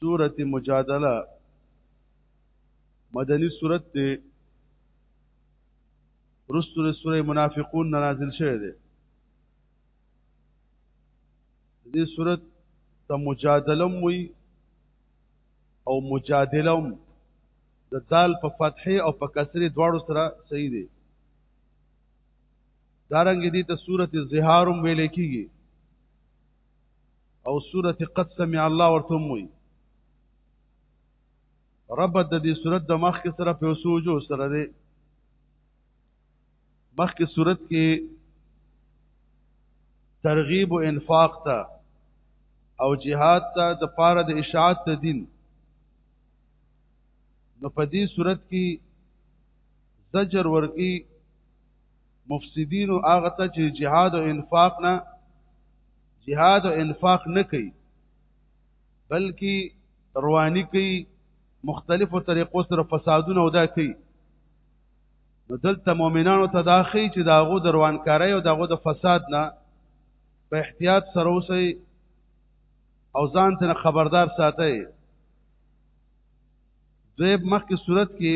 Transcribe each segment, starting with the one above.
سورت مجادله مدنی سورت دی رستو دی سورت منافقون نازل شوه دی دی سورت تا مجادلم وی او مجادلم د دال په فتحې او په کسرې دواړو سره صحیح دی دارنګ دي ته سورت الزهار ویل کیږي او سورت قد سمع الله ورته وي ربط د دې سورت د مخ کې سره په سوجو سره دی مخ کې سورت کې ترغیب او انفاق ته او جهاد ته د پاره د اشاعت د دین نو په دې صورت کې زجر ورکی مفسدین او هغه ته چې جهاد او انفاق نه جهاد او انفاق نه کوي بلکې رواني کوي مختلفو طریقو سره فسادونه ودا کوي نو دلته مؤمنانو ته دا خي چې داغو د روانکارۍ او داغو د فساد نه په احتیاط سره اوسئ او ځان ته خبردار ساتئ دوی مخکې صورت کې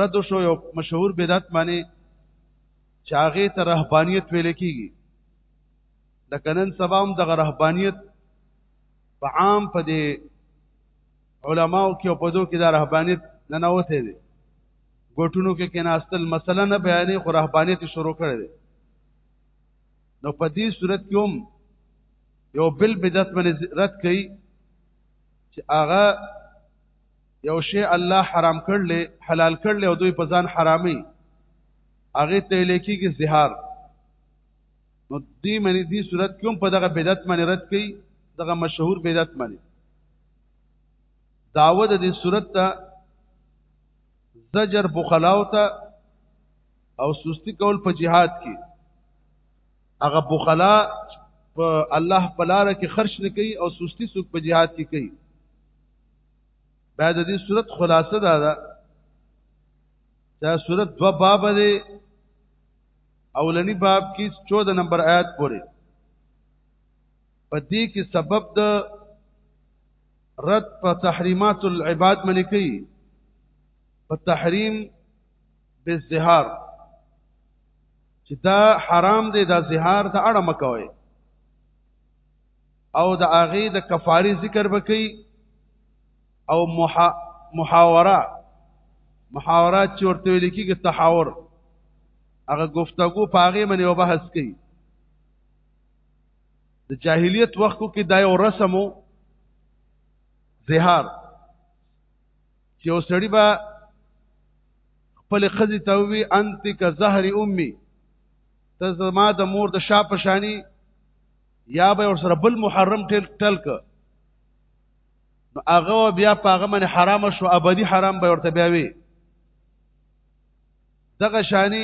رد شو یو مشهور بدعت باندې چې هغه ته رهبانيت ویل کېږي د کنن سبا هم د رهبانيت په عام په دې علماو کې او په دوه کې د رهبانيت نه نوته دي ګټونو کې کېناستل مسله نه بیانې خو رهبانيت شروع کړي دي نو په دې صورت کې هم یو بل بدعت باندې رد کړي چې هغه یو شی الله حرام کړل حلال کړل او دوی په ځان حرامي هغه ته لیکي کې زهار نو دې معنی دې صورت کوم په دغه بدعت باندې رد کړي دغه مشهور بدعت باندې داوود دې صورت ته زجر بخلاو ته او سستی کول په جهاد کې هغه بخلا په الله په لار کې خرج نه کوي او سستی سوق په jihad کې کوي بعد دې صورت خلاصه دا ده دا صورت دو باب دی اولنی باب کې 14 نمبر آیات پورې په دې کې سبب د رد په تحریمات العباد منې کوي په تحریم بالزهار چې دا حرام دی دا زهار ته اړه مکوي او د هغه د کفاری ذکر وکي او محا محاوره محاوره چې ورته ویل کېږي تحاور هغه گفتگو پاغه منی او بحث کوي د جاهلیت وختو کې دا یو رسمو زهار یو سړی به خپل خزي ته وی انت ک زهر امي ته زما د مور د شا پشانی یا به ور سره بل محرم ټل ټلک نو هغه بیا پاغه من حرام شو ابدي حرام به ورته بیا وی دغه شانی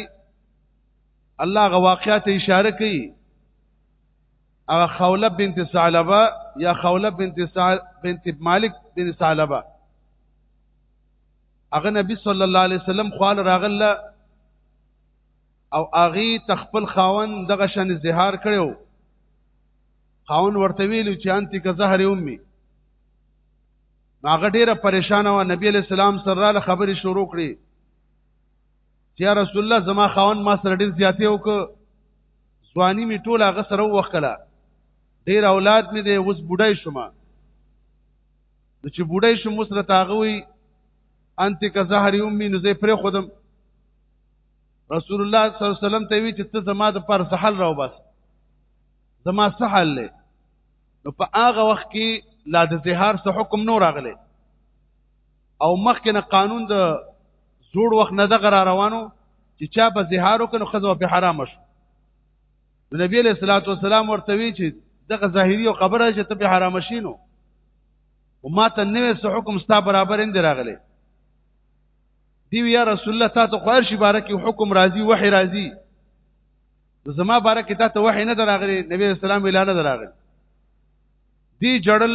الله غواقعات اشاره کوي او خوله بنت ثعلبه یا خوله بنت سعل بنت مالک بن ثعلبه هغه نبی صلی الله علیه وسلم خال راغله او اغي تخپل خاون دغه شان زهار کړو خاون ورته ویلو چې انت که زهر امي هغه ډیره پریشانه و نبی علیہ السلام سره خبرې شروع کړې چې یا رسول الله زما خاوند ما سره ډېر زیاتې وکړ ځواني مې ټوله هغه سره ووښله ډېر اولاد مې دی اوس بوډای شوم نو چې بوډای شوم اوس راته هغه وي انت که زهر امي نو زه پرې خودم رسول الله صلی الله علیه وسلم ته وی چې ته زما د پر سحل راو بس زما سحل له نو په هغه وخت کې لا د زهار څخه حکم نور راغلی او مخکې نه قانون د زوړ وخت نه دغه را روانو چې چا په زهار وکړو خزه په حرام شو نبی علیہ الصلوۃ والسلام ورته وی چې دغه ظاهری او خبره چې ته په حرام شینو او ما ته نوې څه حکم ستا برابر اند راغله دی یا رسول الله تاسو خیر شي بارک حکم راضی وحی راضی زما بارک تاسو وحی نه دراغلی نبی اسلام اعلان نه دراغلی دی جړل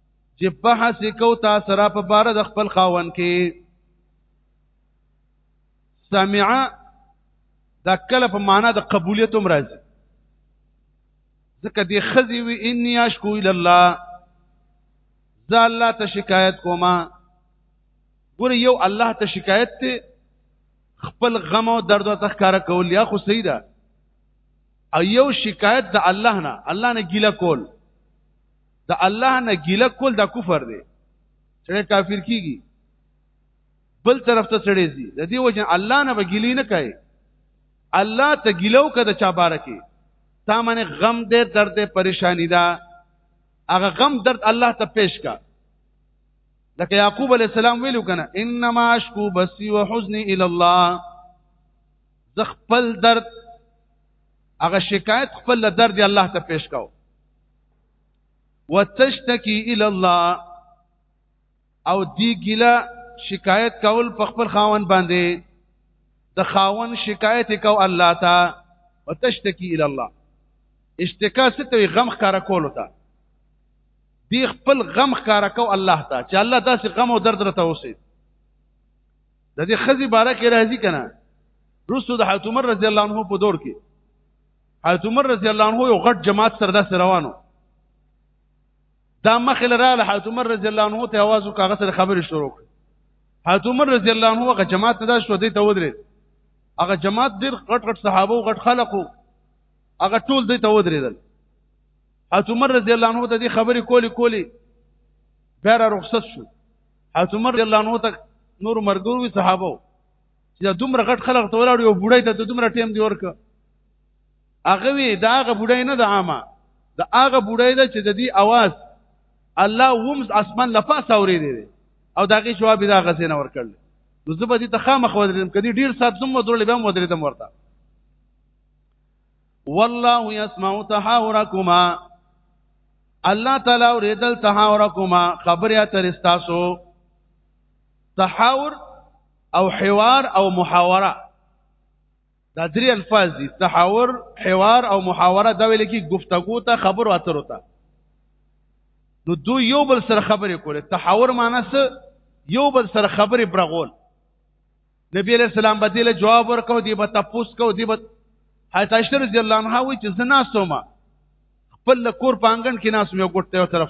چې بحث کو تا سره په بار د خپل خاون کې سمع دا کله په معنا د قبولیت هم راځي ځکه دی خزی وی انی اشکو الی الله ز الله ته شکایت کوما ګور یو الله ته شکایت ته خپل غم او درد او تخکار کول یا خو سیدا او یو شکایت د الله نه الله نه ګیله کول د الله نه ګیله کول د کفر دی سړی کافر کیږي بل طرف ته سړی زی د دې وجه الله نه بګیلی نه کوي الله ته ګیلو کده چا بارکه تا منه غم دې درد دې پریشانی دا هغه غم درد الله ته پیش کا لکه یعقوب علی السلام ویلو کنه انما اشکو بسی وحزنی الی الله ز خپل درد هغه شکایت خپل درد الله ته پیش کاو وتشتکی الى الله او دی ګیله شکایت کول په خپل خاون باندې د خاون شکایت کو الله ته وتشتکی الى الله اشتکا ستو غم ښکارا کول ته دی خپل غم ښکارا کو الله ته چې الله داسې غم او درد رته اوسي د دې خزي بارکه راځي کنه رسو د حضرت عمر رضی الله عنه په دور کې حضرت عمر رضی الله عنه یو غټ جماعت سره داسې روانو دا مخې له رااله حضرت عمر رضی الله عنه ته आवाज وکړ هغه سره خبرې شروع کړ حضرت عمر رضی الله عنه هغه جماعت ته دا شو دی ته ودرې هغه جماعت ډېر غټ غټ صحابه او غټ خلقو هغه ټول دی ته ودرېدل حضرت عمر رضی الله عنه ته دې خبرې کولی کولی بیا را رخصت شو حضرت عمر رضی الله عنه ته نور مرګور وی صحابه چې دا دومره غټ خلک ته ولاړ یو بوډۍ ته دومره ټیم دی ورکه هغه وی دا هغه بوډۍ نه د عامه د هغه بوډۍ ده چې د دې आवाज الله ومز اسمان لپاسه اوري دی او داغه جواب دا غزې نه ورکړل نو زه به دې ته خامخ ودرېدم کدي ډیر سات زم ودرول به ودرېدم ورته والله يسمع تحاوركما الله تعالی اوریدل تحاوركما خبره تر استاسو تحاور او حوار او محاوره دا درې الفاظ دي تحاور حوار او محاوره دا ویل کی گفتگو ته خبرو اترو ته نو دو یو بل سره خبرې کوله تحاور معنی څه یو بل سره خبرې برغول نبی علیہ السلام به دې جواب ورکاو دی به تپوس کو دی به حضرت عائشہ رضی الله عنها وی چې زنا سوما خپل کور پانګن کې ناس مې وګټه یو طرف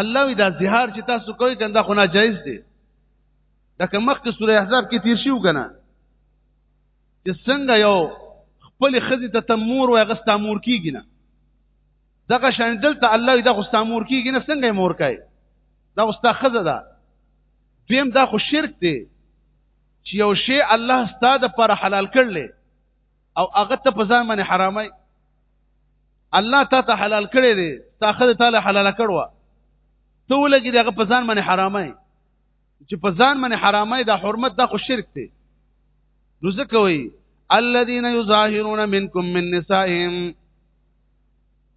الله وی دا زهار چې تاسو کوي کنده خو ناجایز دی دا که مخکې سوره احزاب کې تیر شیو کنه چې څنګه یو خپل خزي ته تمور او غستا مور کیږي نه دغه شان دلته الله دا غستا مور کیږي نه څنګه مور کوي دا غستا خزه ده دیم دا خو شرک دی چې یو شی الله ستاده پر حلال کړل او هغه ته په ځان باندې حرامای الله تا ته حلال کړی دی تا خدای تعالی حلال کړو ته ولګي دغه په ځان باندې حرامای چې په ځان باندې حرامای دا حرمت دا خو شرک دی نو ځکه وایي الذين يظاهرون منكم من نسائهم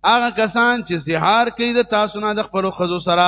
هغه کسان چې زهار کوي د تاسو نه د خپل خزو سره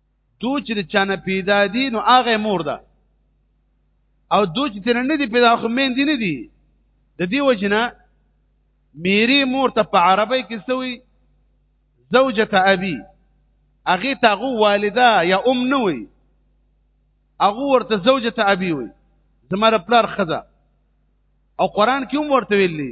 دو چې د چانه پیدا دي نو هغه مور ده او دو چې تر نه دي پیدا خو مين دي نه دي د دې وجنه میری مور ته په عربی کې سوی زوجته ابي هغه ته غو والده یا ام نه وي هغه ورته زوجته ابي وي زماره پلار خزه او قران کې هم ورته ویلي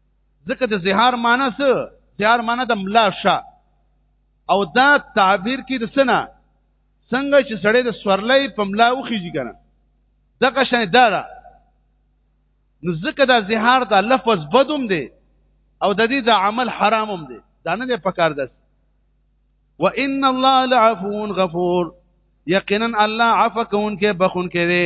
ځکه د زهار معنی څه زهار معنی د ملا شا او دا تعبیر کې د سنا څنګه چې سړی د سورلې په ملا وخیږي کنه دغه شان دا ده نو ځکه دا زهار دا لفظ بدوم دی او د دې دا عمل حرامم دی دا نه په کار ده وان الله لعفو غفور یقینا الله عفو کون کې بخون کې دی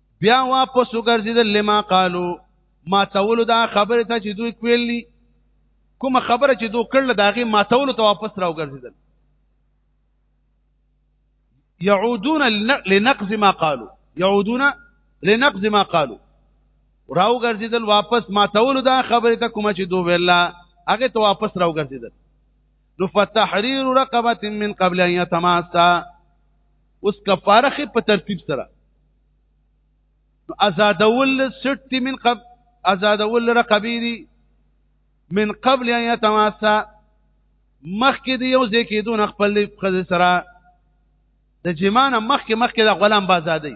بیا واپس وګرځیدل لما قالو ما تولو دا خبره ته چې دوی کویلی کوم خبره چې دوی کړل داغه ما تولو ته واپس راو ګرځیدل يعودون لنقض ما قالو يعودون لنقض ما قالو راو ګرځیدل واپس ما تولو دا خبره ته کوم چې دوی ویلا هغه ته واپس راو ګرځیدل نو فتحرير رقبه من قبل ان يتماسا اوس کفاره خې په ترتیب سره نو آزادول ست من قبل آزادول رقبی دی من قبل ان يتواسا مخکې دی یو ځکه دون خپل خزه سره د جمانه مخکې مخکې د غلام بازادي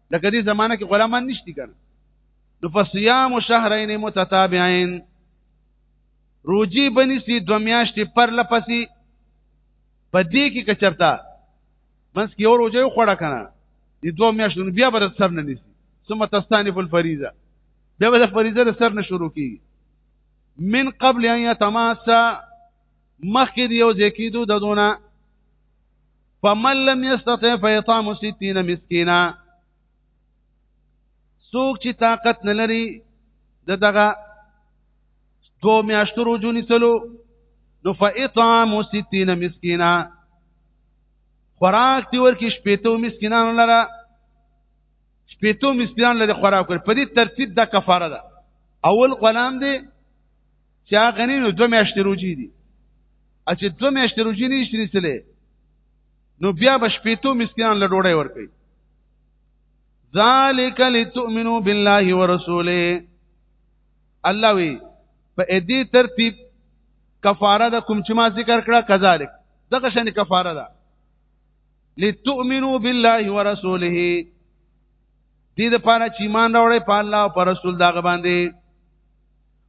لکه دې زمانہ کې غلامان نشتی کنه نو فصيام شهرين متتابعين روجي بني سي دو میاشتې پر لپسې پدې کې کچرتا بس کې اور روجي خوړه کنه دې دو میاشتې بیا بر سر نه نيسي ثم تستانف الفريضه بیا به د فریضه سر نه شروع کی من قبل ان يتماسا مخکې یو ځکیدو د دونه فمن لم يستطع فيطعم 60 مسكينا څوک چې طاقت نه لري د دغه دو میاشتو روزو نیسلو نو فاطعام 60 مسکینا خوراک دی ورکی شپېتو مسکینانو لره شپېتو مسکینانو لره خوراک ور په دې ترتیب د کفاره ده اول غلام دی چې هغه نه نو دوه میاشتې روجي دي ا چې دوه میاشتې روجي نه شي نسله نو بیا به شپېتو مسکینان له ډوډۍ ورکړي ذالک لتؤمنو بالله ورسوله الله وی په دې ترتیب کفاره د کوم چې ما ذکر کړه کذالک دغه شان کفاره ده لتؤمنو بالله ورسوله دې د پاره چې ایمان راوړې په الله او پر رسول دغه باندې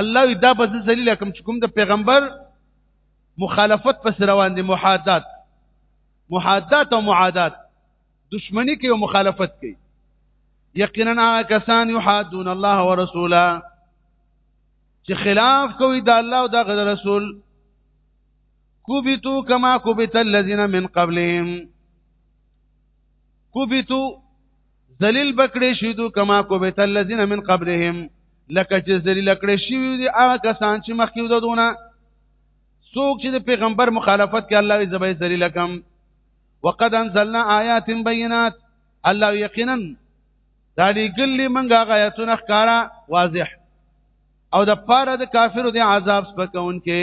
الله وی دا به ذلیل کوم چې کوم د پیغمبر مخالفت پس روان دي محادات محادات او معادات دشمنی کوي او مخالفت کوي یقینا هغه کسان یحادون الله ورسوله چې خلاف کوي د الله او د رسول کوبتو کما کوبت الذين من قبلهم کوبتو ذلیل بکړې شي دو کما کو بیت الذین من قبلهم لکه چې ذلیل کړې شي دي هغه کسان چې مخکې ودونه څوک چې د پیغمبر مخالفت کوي الله یې زبې ذلیل کم وقد انزلنا آیات بینات الله یقینا دا لګلی منګه غایتونه ښکارا واضح او د پاره د کافرو د عذاب سپکون کې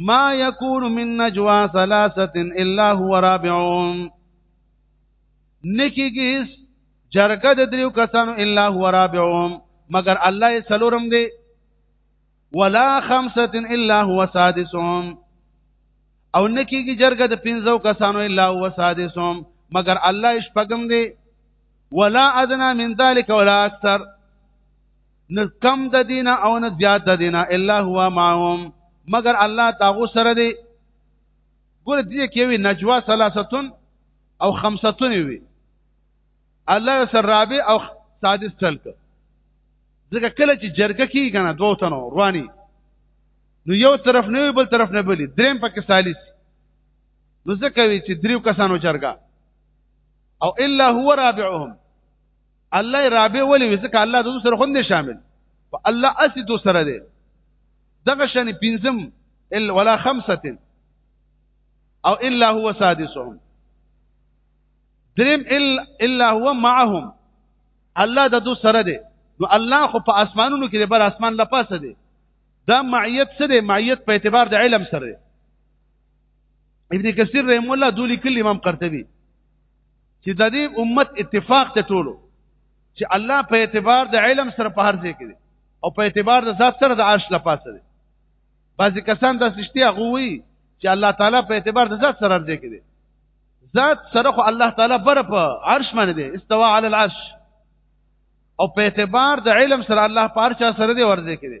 ما يكون من نجوا ثلاثه الا هو رابعهم نکیږي جرګه د دریو کسانو الا هو رابعهم مگر الله یې څلورم دی ولا خمسه الا هو سادسهم او نکیږي جرګه د پنځو کسانو الا هو سادسهم مگر الله یې شپږم دی ولا ادنا من ذلك ولا اكثر نه کم د دینه او نه زیات د دینه الا هو معهم مگر الله تاغو سره دی ګور دې کې وی نجوا ثلاثتون او خمستون وی الله سره رابع او سادس تلک ځکه کله چې جرګه کیږي کنه دوه تنو رواني نو یو طرف نه بل طرف نه بلی دریم پکې ثالث نو ځکه وی چې دریو کسانو جرګه او الا هو رابعهم الله رابع ولې ځکه الله د سره خوند شامل په الله اسی دو سره دی دغه شان پنځم ال ولا خمسه او الا هو سادسهم دریم ال الا هو معهم الله د دو سره دی نو الله خو په اسمانونو کې بر اسمان لپاسه دی دا معیت څه دی معیت په اعتبار د علم سره دی ابن کثیر رحم الله دولی کلی امام قرطبی چې د دې امت اتفاق ته ټولو چې الله په اعتبار د علم سره په هر ځای کې دی او په اعتبار د ذات سره د عرش لپاسه دی بعضی کسان د سشتي هغه وی چې الله تعالی په اعتبار د ذات سره دی کې دی ذات سره خو الله تعالی بر په عرش باندې دی استوا علی العرش او په اعتبار د علم سره الله په هر چا سره دی ورځي کې دی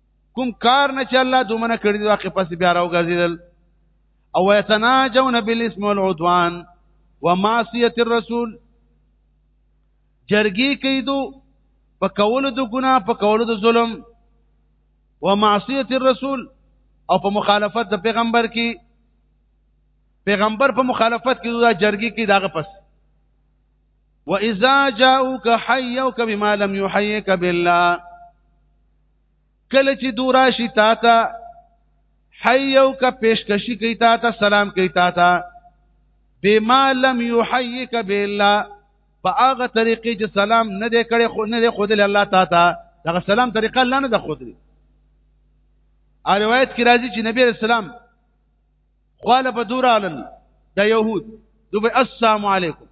کوم کار نه چې الله دومره کړی دی واقع پس بیا راوګرځیدل او یتناجون بالاسم والعدوان ومعصیه الرسول جرګی کیدو په کولو د ګناه په کولو د ظلم ومعصیه الرسول او په مخالفت د پیغمبر کې پیغمبر په مخالفت کې دا جرګی کې داغه پس واذا جاءوك حيوك بما لم يحيك بالله کله چې دوراشي تا ته حیو کا پیشکشی کوي تا ته سلام کوي تا ته بما لم يحييك بالله په هغه طریقې چې سلام نه دی کړي خو نه دی خود الله تا ته دا سلام طریقه الله نه ده خود دی ا روایت کې راځي چې نبی رسول الله خاله په دور علن د يهود دوی السلام علیکم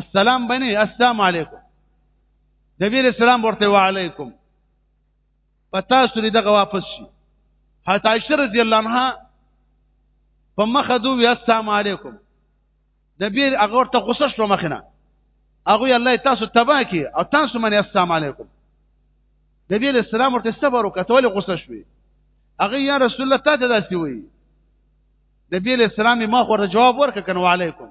السلام بني السلام علیکم نبی علیہ السلام ورته وعلیکم پتا سری دغه واپس شي حتی عائشہ رضی الله عنها په مخه دو وی السلام علیکم نبی هغه ورته غوسه شو مخنه هغه الله تاسو تبا کی او تاسو منی السلام علیکم نبی علیہ السلام ورته صبر وکړ ته ولې غوسه شوې هغه یا رسول الله ته داسې وی نبی علیہ السلام ما خو جواب ورکړ کنه وعلیکم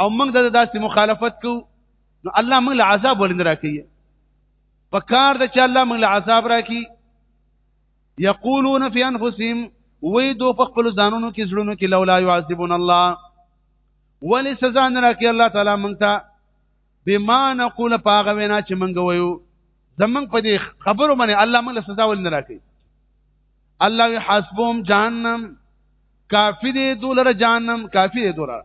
او موږ د داسې مخالفت کو نو الله موږ له عذاب ولند راکړي په کار د چې الله موږ له عذاب راکړي یقولون فی انفسهم وی دو په خپل ځانونو کې زړونو کې لولا يعذبون الله ولی سزا نه راکړي الله تعالی موږ ته بما نقول پاغه وینا چې موږ وایو زمنګ په دې خبرو باندې الله موږ له سزا ول نه راکړي الله يحاسبهم جهنم کافی دې دولره جهنم کافی دې دولره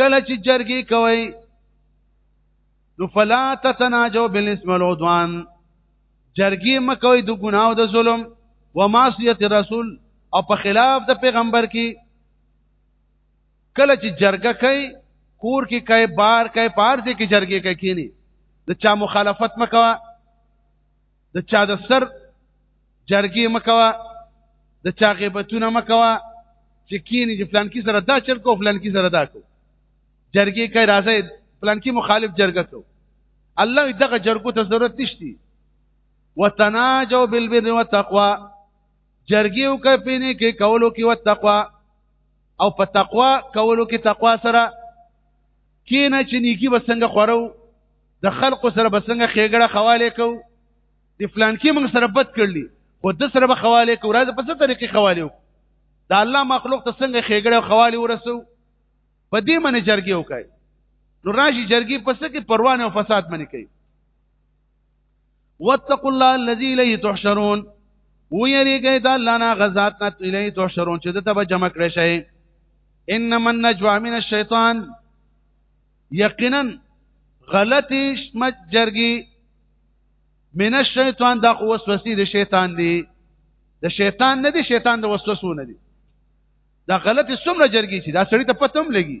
کله چې جرګي کوي نو فلا تتناجوا بالاسم والعدوان جرګي مکوي د ګناو د ظلم و معصیت رسول او په خلاف د پیغمبر کې کله چې جرګه کوي کور کې کوي بار کوي پار دې کې جرګي کوي کینی د چا مخالفت مکوه د چا د سر جرګې مکوا د چا غیبتونه مکوا چې کینی چې پلان کې سره دا چل کو پلان کې سره دا کو جرګې کوي راځي پلان کې مخالف جرګه کو الله دغه جرګو ته ضرورت نشتی وتناجوا بالبر والتقوى جرګي او کپینه کې کولو کې والتقوى او په تقوا کولو کې تقوا سره کینه چې نیکی به څنګه خورو د خلکو سره به څنګه خېګړه خواله کو د فلان کې موږ سره بد کړلی خو د سره به خواله کو راځه په څه طریقې خواله کو دا الله مخلوق ته څنګه خېګړه خواله ورسو په دې منې جرګي وکړي نو راشي جرګي پس کې پروانه او فساد منې کوي واتقوا الله الذي الیه تحشرون ویریږئ د الله نه غزاد نه الیه تحشرون چې د تبه جمع کړی شي انما النجوى من الشیطان یقینا غلطی شمت جرګي من الشیطان دا خو وسوسې د شیطان دی د شیطان نه دی شیطان د وسوسو نه دی دا غلطی څومره جرګي چې دا سړی ته پته هم لګي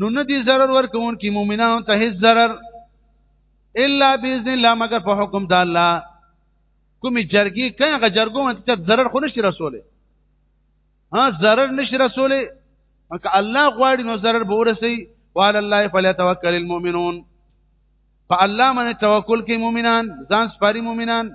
نو نه دي ضرر ورکون کی مؤمنانو ته هیڅ ضرر الا باذن الله مگر په حکم د الله کومې جرګي کغه جرګو مت ته ضرر خو نشي رسوله ها ضرر نشي رسوله مکه الله غواړي نو ضرر به ورسي وعلى الله فليتوكل المؤمنون فالله من توکل کوي مؤمنان ځان سپاري مؤمنان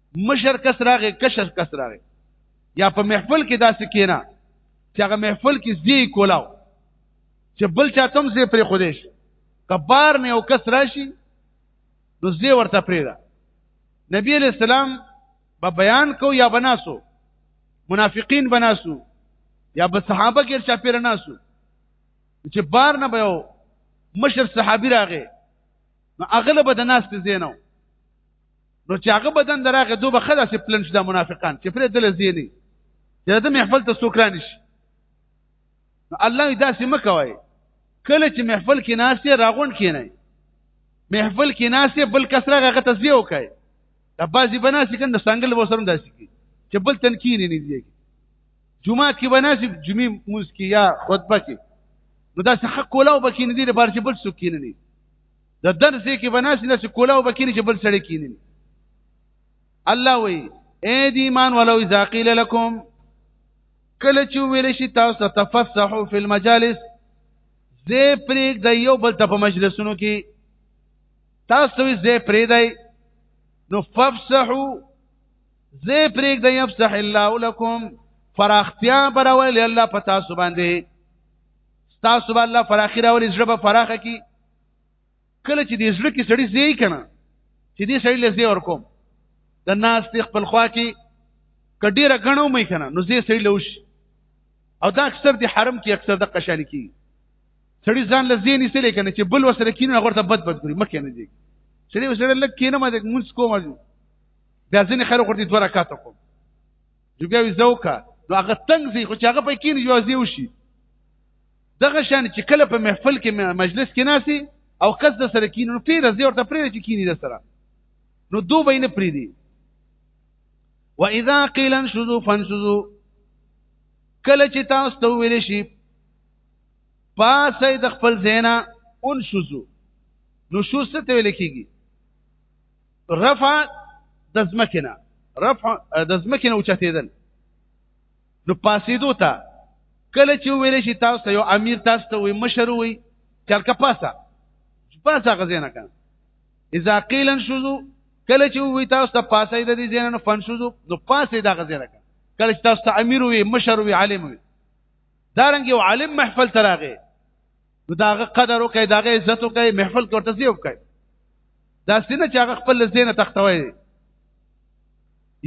مشر کس راغی کشر کس راغی یا په محفل کې داسې کینا چې هغه محفل کې زی کولاو چې بل چا تم زی پرې خودیش کبار نه یو کس راشي نو زی ورته پرې دا نبی علیہ السلام به بیان کو یا بناسو منافقین بناسو یا به صحابه کې چا پیر ناسو چې بار نه به مشر صحابي راغی نو اغلب د ناس ته زینو نو چې هغه بدن دراغه دوه به خلاص پلن شي د منافقان چې پرې دل زیری چې د محفل ته سوکران شي نو الله دا سم کوي کله چې محفل کې ناشته راغون کې نه محفل کې ناشته بل کسره هغه تسبیح وکړي دا بازي بناسي کنه څنګه له وسرم داسي کی چې بل تنکینه نه دی جمعه کې بناسي جمعه موس کې یا خطبه کې نو دا څه حق کولاو بکې نه دی لپاره چې بل څوک کینې نه د درس کې بناسي نه کولاو بکینی چې بل سړی کینی الله وی اے دی ایمان ولو اذا قیل لكم کله چې ویل شي تاسو تفسحوا فی المجالس زه پریک د یو بل ته په مجلسونو کې تاسو زه پری دی نو ففسحوا زه پریک د یفسح الله لكم فراختیا برول الله پتا سو باندې تاسو الله فراخی راولې زړه به فراخه کی کله چې دې زړه کې سړی زی کنه چې دې سړی لزی ورکوم د ناس ته خپل خوا کې کډیره غنو مې کنه نو زی سړی لوش او دا اکثر د حرم کې اکثر د قشان کې سړی ځان لزی نه سلی کنه چې بل وسره کینو هغه ته بد بد ګوري مکه نه دی سړی وسره لک کینه ما د مونږ کوم بیا ځینې خلک ورته دوه رکعات کوم جوګه وی زوکا نو هغه تنګ زی خو چې هغه پکې نه جوازي وشي دغه شان چې کله په محفل کې مجلس کې ناسي او کس د سره کینې نو پیر زی ورته پرې چې کینې د سره نو دو بین پرې دي واذا قيل انشزوا فانشزوا کله چې تاسو ته ویل شي پاسې د خپل زینا انشزوا نو شو څه ته ویل کیږي رفع د زمکنه رفع د زمکنه اوچتیدل نو پاسېدو ته کله چې ویل شي تاسو یو امیر تاسو ته وي مشر وي چلکه پاسه پاسه غزینه کړه اذا قيل انشزوا کله چې وي تاسو ته پاسه د دې زینه فنشزوا نو پاسه دا غزینه کړه کله چې تاسو ته امیر وي مشر وي عالم وي دارنګ یو عالم محفل تراغه نو داغه قدر وکړي داغه عزت وکړي محفل کې ورته زیوب کړي دا سینه چې هغه خپل زینه تختوي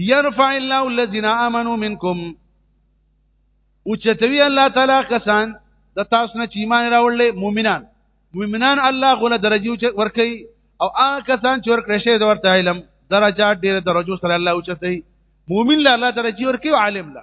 يرفع الله الذين امنوا منكم او چتوی الله تعالی کسان د تاسو نه چې ایمان راوړل مؤمنان مؤمنان الله غوله درجه ورکي او هغه کسان چې ورکړي شي د ورته علم درجات ډېر درجو سره الله اوچتي مؤمن له الله درجه ورکي او عالم له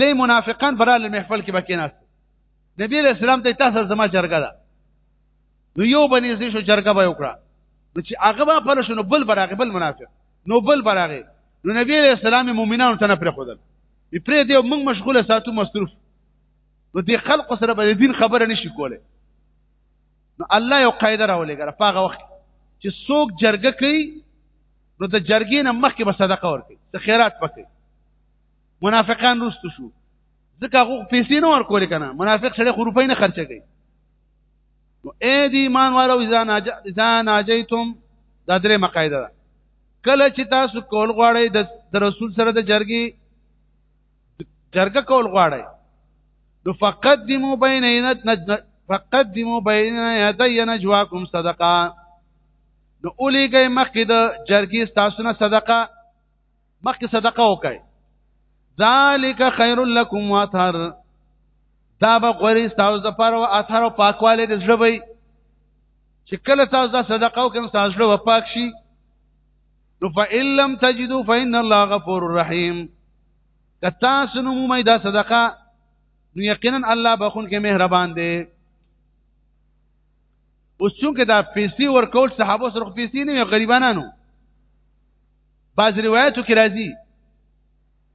دې منافقان برال محفل کې بکیناست نبی علیہ السلام ته تاسو زما جرګه ده نو یو بنې زې شو جرګه به وکړه نو چې هغه به پر شنو بل براغه بل منافق نو بل براغه نو نبی علیہ السلام مؤمنانو ته نه پر خدل پرې دې موږ مشغوله ساتو مصروف نو دې خلق سره به دین خبره نشي کوله نو الله یو قاعده راولېګره په هغه وخت چې څوک جرګه کوي نو د جرګې نه مخکې به صدقه ورکړي د خیرات پکې منافقان رستو شو ځکه هغه پیسې نه ورکول کنه منافق سره خو روپۍ نه خرچه کوي نو اې دی ایمان والو اذا ناج اذا ناجیتم دا درې مقاعده ده کله چې تاسو کول غواړئ د رسول سره د جرګي جرګه کول غواړئ نو فقدموا بین یدنا فقدموا بین یدی نجواکم صدقه نو اولیګي مخکې د جرګي تاسو نه صدقه مخکې صدقه وکړئ ذالک خیر لکم واطهر دا به غوړي تاسو د پر او اثر او پاکواله د زړه وي چې کله تاسو د صدقه او کله تاسو زړه پاک شي نو فإن لم تجدوا فإن الله غفور رحيم کتا سنو مې دا صدقه نو یقینا الله بخون کې مهربان دی اوس څنګه دا پیسې ورکول صحابه سره پیسې نه غریبانانو بعض روایتو کې راځي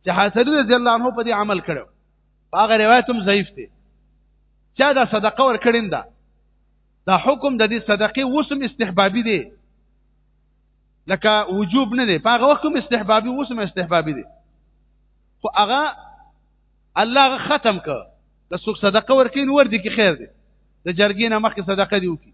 چې حسن رضی الله عنه په دې عمل کړو هغه روایت هم ضعیف دی چا دا صدقه ور کړین دا دا حکم د دې صدقې وسم استحبابي دی لکه وجوب نه دی هغه وخت هم استحبابي وسم استحبابي دی خو هغه الله ختم ک د څوک صدقه ورکین ور دي کې خیر دی د جرګې نه مخکې صدقه دی وکي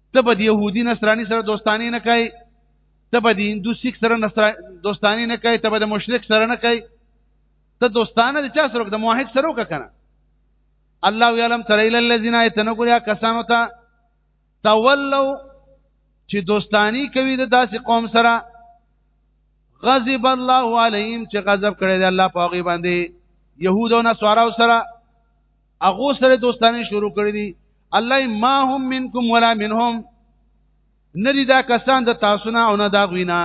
ته به د يهودي نصراني سره دوستانه نه کوي ته به د هندو سیک سره دوستانه نه کوي ته به د مشرک سره نه کوي ته دوستانه د چا سره د موحد سره وکنه الله يعلم تر الى الذين يتنقوا کسانو ته تولوا چې دوستانی کوي د داسې قوم سره غضب الله عليهم چې غضب کړی دی الله په هغه باندې يهود او نصارا سره هغه سره دوستانه شروع کړی دي الله ما هم منکم ولا منهم ندی دا کسان د تاسو نه او نه دا غوینا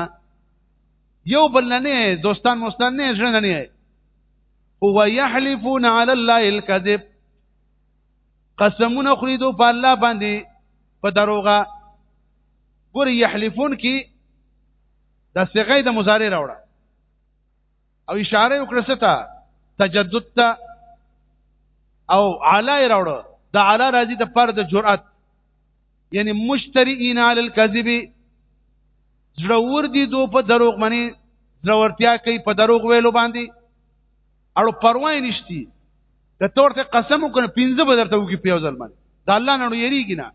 یو بل نه دوستان مستان نه ژوند نه هو يحلفون على الله الكذب قسمونه خوري دو په الله باندې په دروغه ګور يحلفون کې د صيغه د مضارع راوړه او اشاره وکړه ستا تجدد ته او علا راوړو دا علا راځي د پر د جرأت یعنی مشتریین علی الكذب زړور دي دو په دروغ منی زړورتیا کوي په دروغ ویلو باندې اړو پروا نشتی که تورته قسم وکړ پنځه بدرته وکي پیو ځل باندې دا الله نه یریږي نه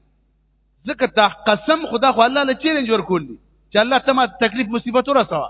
ځکه دا قسم خدا خو الله له چیلنج ورکول دي چې الله ته ما تکلیف مصیبت ورسوه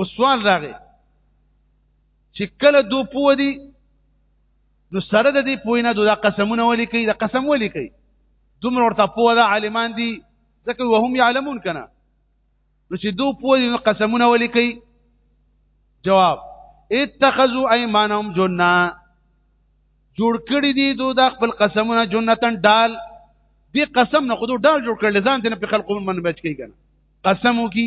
اوس سوال راغی چې کله دو پوه دي نو سره د دې پوینه دوه قسمونه ولي کوي د قسم ولي کوي دومره ورته پوه ده عالمان دي ځکه وهم يعلمون کنه نو چې دو پوه دي نو قسمونه ولي کوي جواب اتخذوا ايمانهم جنہ جوړ کړی دي دوی د خپل قسمونه جنتن ډال دی قسم نه خود ډال جوړ کړل ځان ته په خلقو من بچ کی کنه قسمو کی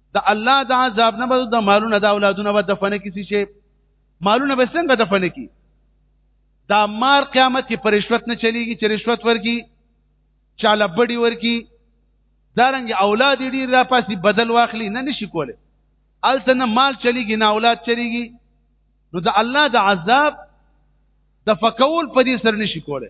د الله د عذاب نه بده د مالونه د اولادونه به دفنه کیسی شي مالونه به څنګه دفنه کی دا مار قیامت کې پرشوت نه چلیږي چې رشوت ورکی چاله بډي ورکی دارنګ اولاد ډیر را پاسي بدل واخلي نه نشي کوله الته نه مال چلیږي نه اولاد چلیږي نو د الله د عذاب د فکول په دې سر نشي کوله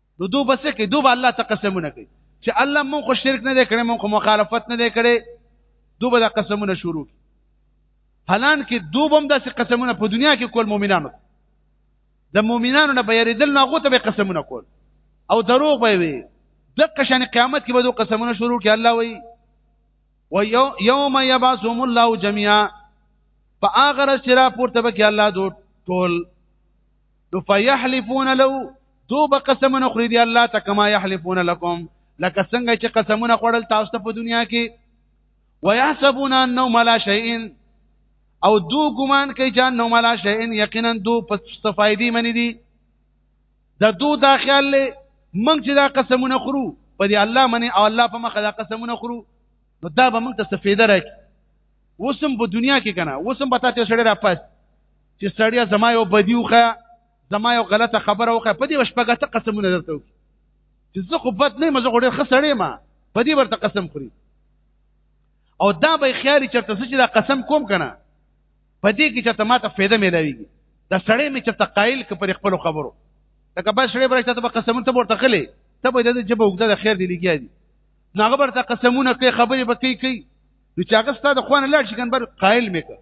نو دو بس کې دو به الله ته قسمونه کوي چې الله مونږ خو شرک نه کړي مونږ خو مخالفت نه کړي دو به د قسمونه شروع کی حالان کې دو بم داسې قسمونه په دنیا کې کول مؤمنانو د مؤمنانو نه بیریدل نه غوته به قسمونه کول او دروغ به وي د قشن قیامت کې به دو قسمونه شروع کی الله وي و یوم یبعثهم الله جميعا فاغر الشرا پورته به کې الله دو ټول نو فیحلفون له دو به قسمونه خوري دی الله ته کما یحلفون لكم لکه څنګه چې قسمونه خوړل تاسو ته په دنیا کې ويحسبون انهم لا شيء او دو ګمان کوي چې انهم لا شيء یقینا دو په استفایدي منی دي د دو دا خیال له موږ چې دا قسمونه خورو په دې الله منی او الله په مخه دا قسمونه خورو نو دا به موږ ته څه فایده راکړي وسم په دنیا کې کنه وسم به تاسو سره راپات چې سړیا زما یو بدی وخه زما یو غلطه خبره وخه په دې شپږه قسمونه درته وکړي چې زه خو بد نه مزه غوډه خسړې ما په دې ورته قسم خوري او دا به خیالي چرته چې دا قسم کوم کنه په دې کې چرته ماته فایده ملويږي دا سړی مې چرته قائل ک پر خپل خبرو لکه بس سړی برښت ته قسمونه ته ورته خلې ته به د جبه وګړه د خیر دی لګیا دي نو هغه برته قسمونه کوي خبرې به کوي کوي نو چې هغه ستاسو خوانه لاړ شي کنه بر قائل مې کوي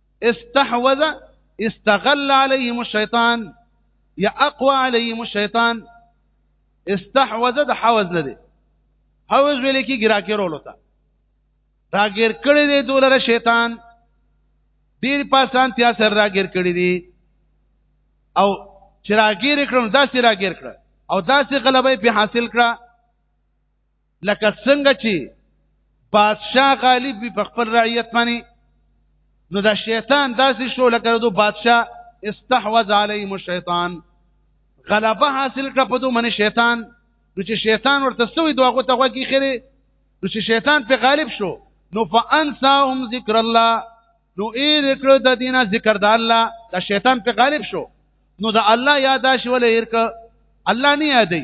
استحوذ استغل عليهم الشيطان یا اقوى عليهم الشيطان استحوذ د حوز نه دی حوز ویل کی ګرا کې رول وتا راګیر کړی دی دولره شیطان ډیر پاسان تیا سر راګیر کړی دی او چې راګیر کړم دا سر راګیر کړ او دا سر غلبه په حاصل کړه لکه څنګه چې بادشاه غالب وي په خپل رعیت باندې نو دا شیطان داسې شو لکه دو بادشاه استحوذ علیهم الشیطان غلبه حاصل کړ په دوه منی شیطان نو چې شیطان ورته سوی دغه ته وکی خره نو چې شیطان په غالب شو نو فانساهم ذکر الله نو اې ذکر د دینه ذکر د الله دا شیطان په غالب شو نو دا الله یاد شي ولې هرک الله نه یادې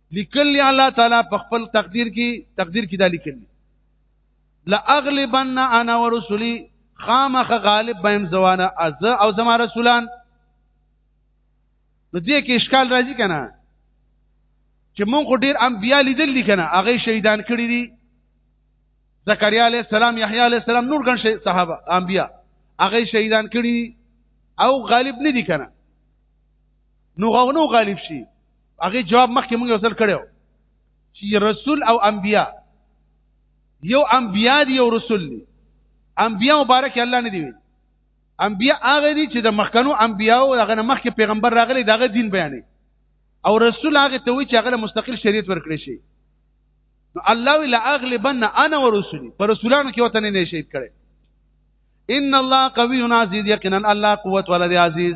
لیکلی الله تعالی په خپل تقدیر کې تقدیر کې دا لیکلی لاغلبن انا ورسلی خامخ غالب بهم زوانه از او زما رسولان نو دې کې اشکال راځي کنه چې مونږ خو ډیر انبیا لیدل دي کنه هغه شهیدان کړی دي زکریا علی السلام یحیی علی السلام نور ګڼ صحابه انبیا هغه شهیدان کړی او غالب نه دي کنه نو غو نو غالب شي هغه جواب مخکې موږ وصل کړو چې رسول او انبیا یو انبیا دی یو رسول دی انبیا مبارک الله نه دی ویل انبیا هغه دي چې د مخکنو انبیاو هغه نه مخکې پیغمبر راغلی دغه دین بیانې او رسول هغه ته وی چې هغه مستقل شریعت ورکړي شي نو الله وی لاغلبن انا ورسلی پر رسولانو کې وته نه شهید کړي ان الله قوی عزیز یقینا الله قوت ولدی عزیز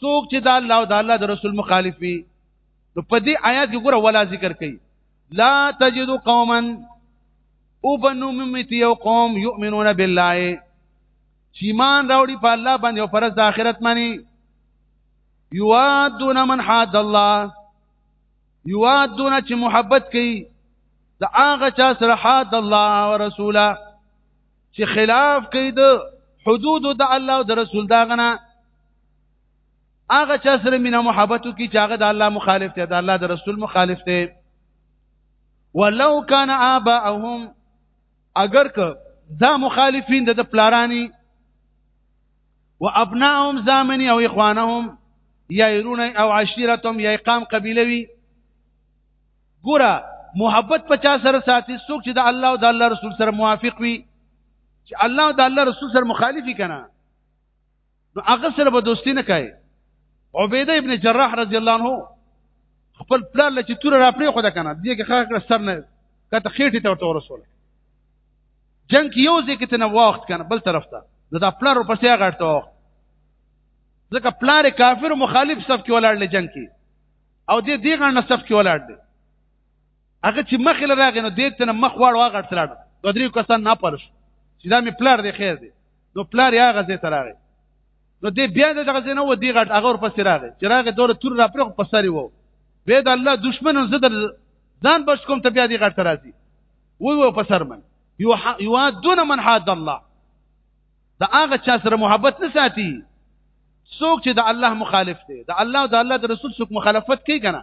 څوک چې د الله او د الله د رسول مخالف وي نو په دې آیات کې ګوره ولا ذکر کوي لا تجد قوما او بنو ممتی یو قوم یؤمنون بالله چې ایمان راوړي په الله باندې او پر د آخرت باندې یوادون من حد الله یوادون چې محبت کوي د هغه چا سره حد الله او رسوله چې خلاف کوي د حدود د الله او د رسول داغنه هغه چا سره مینا محبتو کی چاغه د الله مخالف دی د الله د رسول مخالف دی ولو کان اباهم اگر که دا مخالفین د پلارانی و ابناهم زامنی او اخوانهم یا يرون او عشيرتهم یا اقام قبيلوي ګوره محبت په چا سره ساتي څوک چې د الله او د الله رسول سره موافق وي چې الله او د الله رسول سره مخالفي کنه نو هغه سره به دوستی نه کوي عبیده ابن جراح رضی الله عنه خپل پلان لچ تور را پرې خو دا کنه دې کې خاص کړ سر نه کته خېټه ته ورته ورسول جنگ کې یو ځکه ته نه وخت کنه بل طرف ته نو دا پلار په سیا غړته وخت ځکه پلار کافر مخالف صف کې ولاړ لې جنگ کې او دې دې غړنه صف کې ولاړ دې هغه چې مخې له راغې نو دې ته نه مخ واړو هغه تلاړ دوه درې کسان نه پرش چې دا مې پلار دی خیر دی نو پلار یې هغه ځای ته راغی نو دې بیا د دغه ځای نه و دې غټ هغه ورپسې راغی چې راغې دوره تور را پرې په سری وو به د الله دشمن زه در ځان بچ کوم ته بیا دې غټ راځي وی وو په سر من یو یو دون من حد الله دا هغه چا سره محبت نه ساتي څوک چې د الله مخالف دی د الله او د الله د رسول څوک مخالفت کوي کنه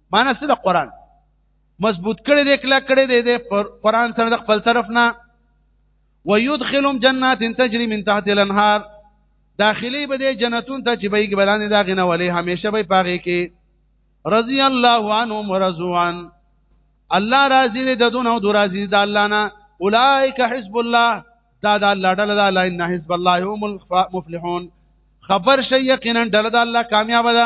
معنی څه د قران مضبوط کړي دې کله کړي دې دې قران سره د خپل طرف نه ويدخلهم جنات تجري من تحت الانهار داخلي به دې جنتون ته چې به یې بلانې دا غنه ولې همیشه به پاږي کې رضی الله عنهم ورضوان الله راضي دې دونه او درازي د الله نه اولائک حزب الله دا د الله ډله ده لا ان حزب الله هم المفلحون خبر شي یقینا ډله د الله کامیاب ده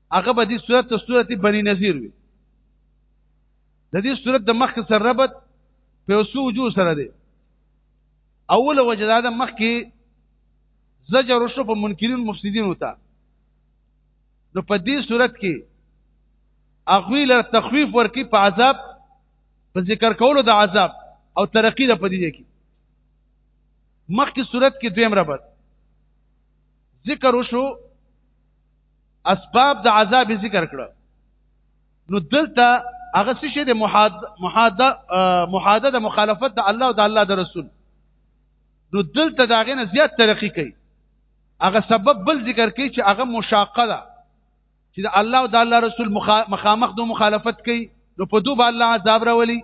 هغه به دې صورت ته صورت بنی نذیر وي د دې صورت د مخ سره ربط په وسو وجو سره دی اول وجه دا د مخ کې زجر شو په منکرین مفسدین وتا نو په دې صورت کې اغوی له تخفیف ورکی په عذاب په ذکر کولو د عذاب او ترقی د پدې کې مخکې صورت کې دویم ربط ذکر وشو اسباب د عذاب ذکر کړه نو دلته هغه څه شي د محاده محاده د مخالفت د الله او د الله د رسول نو دلته دا غنه زیات ترقی کوي هغه سبب بل ذکر کوي چې هغه مشاقه ده چې د الله او د الله رسول مخامخ دو مخالفت کوي نو په دوه الله عذاب راولي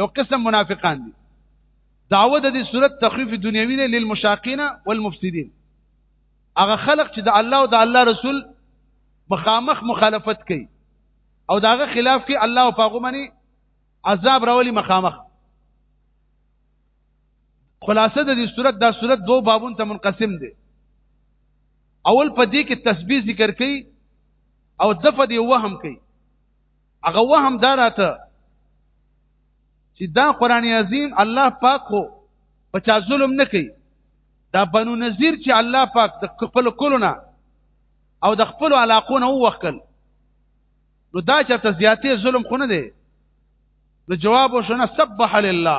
یو قسم منافقان دي دعوه د دې صورت تخفیف دنیوي للمشاقین والمفسدين هغه خلق چې د الله او د الله رسول مخامخ مخالفت کوي او داغه خلاف کې الله او پاغه منی عذاب راولي مخامخ خلاصه د دې صورت دا صورت دوه بابون ته منقسم دي اول په دې کې تسبیح ذکر کړي او دفع دی وهم کوي هغه وهم دا راته چې دا قران عظیم الله پاک خو په چا ظلم نه کوي دا بنو نذیر چې الله پاک د خپل کولونه او د خپل علاقونه ووخل نو دا چې ته زیاتې ظلم خو نه دی نو جواب وشنه سبح لله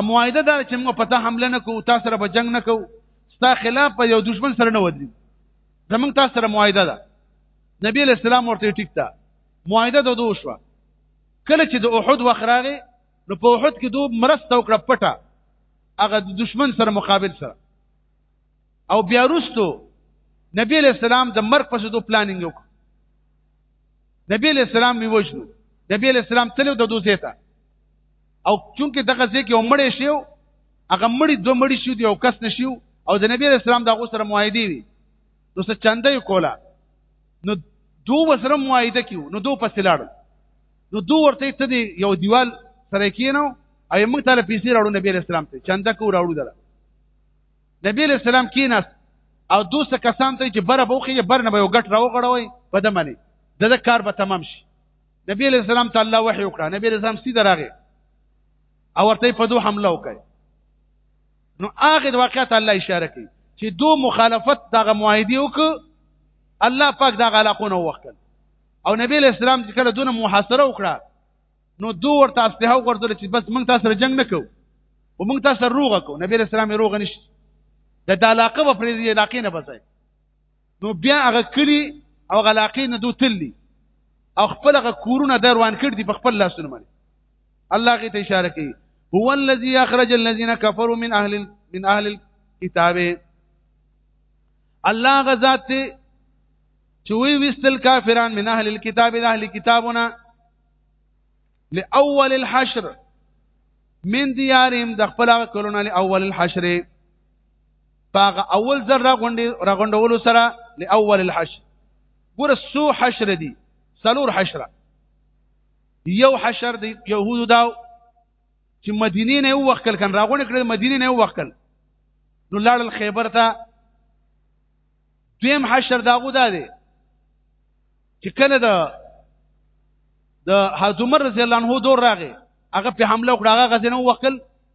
اموایده دا چې موږ پتا حمله نه کوو تاسو سره به جنگ نه کوو ستا خلاف په یو دشمن سره نه ودی زمونږ تاسو سره معاهده ده نبی علیہ السلام ورته ټیک تا معاهده د دوه شو کله چې د احد وخراغه نو په احد کې دوه مرسته وکړه پټه هغه د دشمن سره مقابل سره او بیا وروسته نبی علیہ السلام د مرګ په شدو پلانینګ وکړ نبی علیہ السلام می وجنو نبی علیہ السلام تلو د دوه زیته او چونکه دغه ځکه یو مړی شیو هغه مړی دوه مړی شو دی او کس نشیو او د نبی رسول الله دغه سره معاهده وی نو څه چنده یو کولا نو دو وسره معاهده کیو نو دو پس لاړ نو دو ورته ته دی یو دیوال سره کینو او موږ ته پیسې راړو نبی رسول الله ته چنده کو راړو دره نبی رسول الله کیناست او دوسه کسان ته چې بره بوخي بر نه به یو غټ راوغړوي په دمنه دغه کار به تمام شي نبی علیہ السلام ته الله وحی وکړه نبی علیہ السلام سیده راغی او ورته په دوه حمله وکړ نو هغه د واقعیت الله اشاره کوي چې دو مخالفت دغه معاهده وک الله پاک دغه علاقونه وکړ او نبی علیہ السلام چې کله دونه محاصره وکړه نو دو ورته اسلحه ورته چې بس موږ تاسو سره جنگ نکو او موږ تاسو سره روغه کو نبی علیہ السلام روغه نشته د علاقه په پرې علاقې نه بځای نو بیا هغه کلی او هغه علاقې نه دوی تللی او خپل هغه کورونه د روان کړ دي په خپل لاسونه باندې الله غي ته اشاره کوي هو الذي اخرج الذين كفروا من اهل من اهل الكتاب الله غزاد ته چوي وستل کافران من اهل الكتاب من اهل کتابنا لاول الحشر من ديارهم د خپل کلونه لاول الحشر پاغه اول زر راغونډي راغونډولو سره لاول الحشر ګور سو حشر دي سلور حشر یو حشر دی يهود دا چې مدینه نه وکړ کن راغون کړ مدینه نه وکړ نو لاړ خیبر ته دویم حشر داغو دا دی چې کله دا د حضرت عمر رضی الله عنه دور راغی هغه په حمله وکړه هغه غزنه وکړ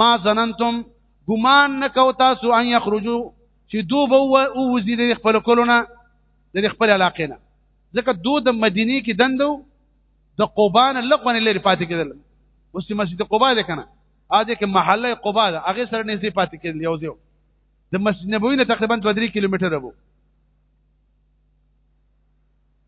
ما ظننتم ګمان نکو تاسو ان یخرجو چې دو به ووزي د خپل کولونه د خپل علاقې نه ځکه دو د مدینه کې دندو د قبا نه لغون لري پاتې کېدل اوس چې مسجد قبا ده کنه ا دې کې محله قبا ده هغه سره نږدې پاتې کېدل یو ځای د مسجد نبوي نه تقریبا 2 کیلومتر وو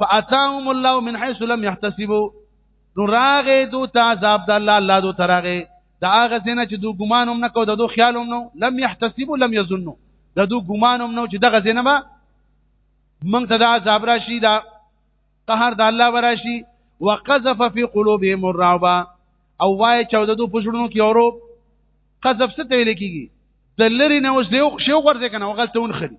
فاتاهم الله من حيث لم يحتسبوا نو راغه دو ته عذاب د الله الله دو ترغه دا هغه زنه چې دو ګمان هم نکو دو خیال هم نو لم يحتسبوا لم يظنوا د دو ګمان هم نو چې دغه زنه ما مونږ ته دا عذاب راشي دا قهر د الله وراشي وقذف في قلوبهم الرعب او وای چې د دو پښړونو کې اورو قذف څه ته لیکيږي د لری نه اوس یو شی ورته کنه وغلتون خري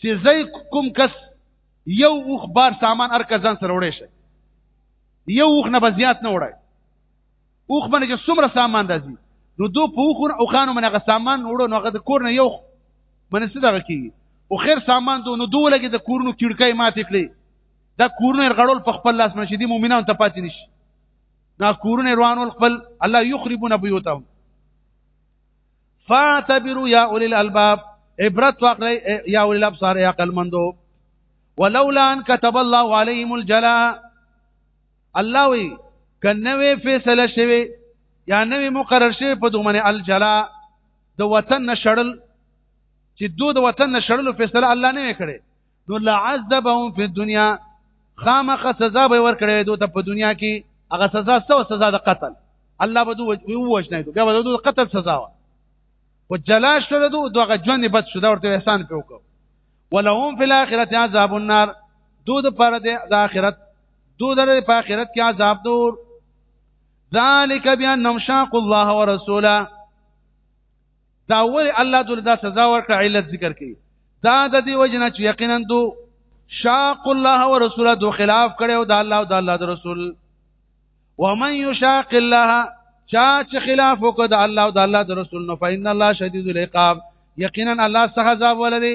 چې زی کوم کس یو اوخ بار سامان ارکه ځان سره وړي شي یو اوخ نه بزیات نه وړي اوخ باندې چې څومره سامان راځي نو دو په اوخ او خانو باندې غ سامان وړو نو غ د کور نه یو باندې څه دغه کیږي او خیر سامان دو نو دوه لګي د کورونو کیړکای ماته کړي دا کورونه غړول په خپل لاس باندې دي مؤمنان ته پاتې نشي دا کورونه روانول خپل الله یخربون بیوتهم فاعتبروا يا اولي الالباب عبرت واقعي يا اولي الابصار يا عقل مندو ولولا ان كتب الله عليهم الجلاء الله وي کنوي فیصله شوی یا نوی مقرر شوی په دومره الجلاء د وطن نشړل چې دوی د وطن نشړلو فیصله الله نه کړي نو لعذبهم فی الدنیا خامخ سزا به ورکړی دوی ته په دنیا کې هغه سزا سو سزا د قتل الله به دوی ووجنه بیا به دوی قتل سزا و او جلا شول دوی دغه ژوند بد شو دا ورته احسان په وکړو ولهم فی الاخرته عذاب النار دوی د پر د اخرت دوی د په اخرت کې عذاب دور ذالک بانهم شاق الله ورسوله دا ول الله تعالی دا سزا ورکړه علت ذکر کړي دا د دې وجنه چې یقینا دو شاق الله ورسوله دو خلاف کړي او دا الله او دا الله د رسول ومن یشاق الله چا چې خلاف وکړ د الله او د الله د رسول نو فإن الله شدید العقاب یقینا الله څخه عذاب ولري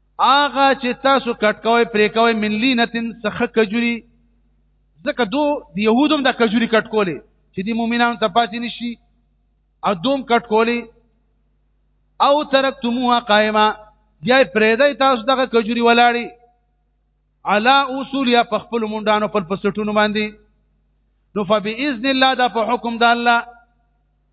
هغه چې تاسو کټ کوئ پرې کوئ من لینتن څخه کجوري ځکه دو د يهودم د کجوري کټ کولې چې د مؤمنانو ته پاتې نشي او دوم کټ کولې او ترکتموها قائمه یا پرېدای تاسو دغه کجوري ولاړی علا اصول یا په خپل مونډانو پر پسټونو باندې نو فباذن الله دا په حکم د الله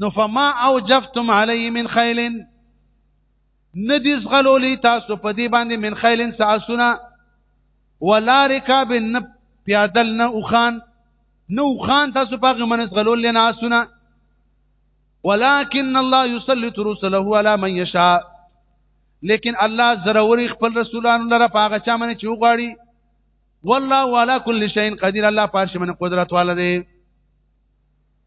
نو فما اوجفتم علی من خیل ندی زغلولی تاسو په دې باندې من خیل ساسونه ولا رکاب نه پیادل نه اوخان نه اوخان تاسو پاغه من زغلول نه اسونه ولكن الله يسلط رسله على من يشاء لیکن الله ضروري خپل رسولانو لره پاغه چا منه چوغاړي والله وعلى كل شيء قدير الله پارش من قدرت والده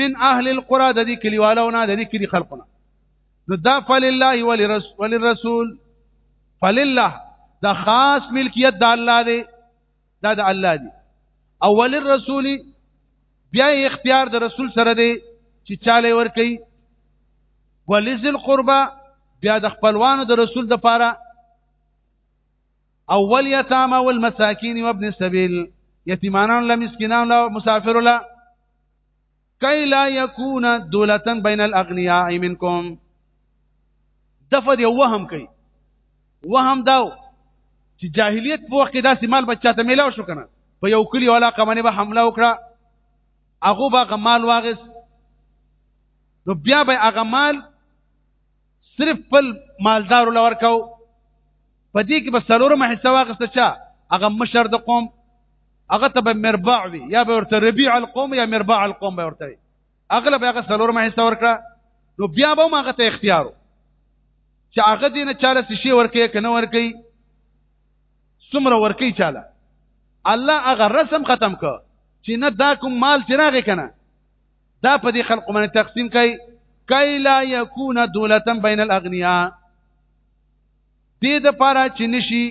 من اهل القرى د دې کلیوالو نه د دې کلی خلقونه نو دا فلله وللرسول فلله دا خاص ملکیت د الله دی دا د الله دی او وللرسول بیا اختیار د رسول سره دی چې چاله ور کوي ولذل قربا بیا د خپلوانو د رسول د پاره اول یتامه والمساکین وابن السبیل یتیمانان له مسکینانو له مسافرو له کای لا یکون دولتن بین الاغنیاء منکم دفد یو وهم کوي وهم داو چې جاهلیت په وخت کې داسې مال بچا ته میلاو شو کنه په یو کلی ولا قمنه به حمله وکړه هغه به غمال واغس نو بیا به هغه مال صرف خپل مالدار لور کو په دې کې به سلورمه حصہ واغسته چا هغه مشر د قوم هغه ته به مربع وي یا به ورته ربيع القوم یا مربع القوم به ورته وي اغلب هغه سلورمه حصہ ورکړه نو بیا به هغه ته اختیار چې هغه دینه چاله شي ورکه کنه ورکه څومره ورکه چاله الله هغه رسم ختم کړ چې نه دا کوم مال چې راغی کنه دا په دې خلکو باندې تقسیم کوي کای لا یکون دولتن بین الاغنیاء دې د پاره چې نشي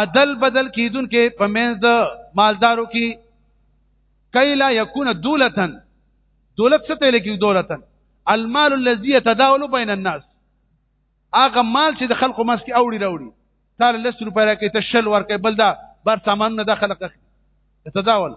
عدل بدل کیدون کې په منځ د مالدارو کې کای لا یکون دولتن دولت څه ته لګي دولتن المال الذي يتداول بين الناس هغه مال چې د خلکو مس کې اوړي راوړي تعالی لس روپیا راکې ته شل ورکې بل دا بر سامان نه داخله کوي تداول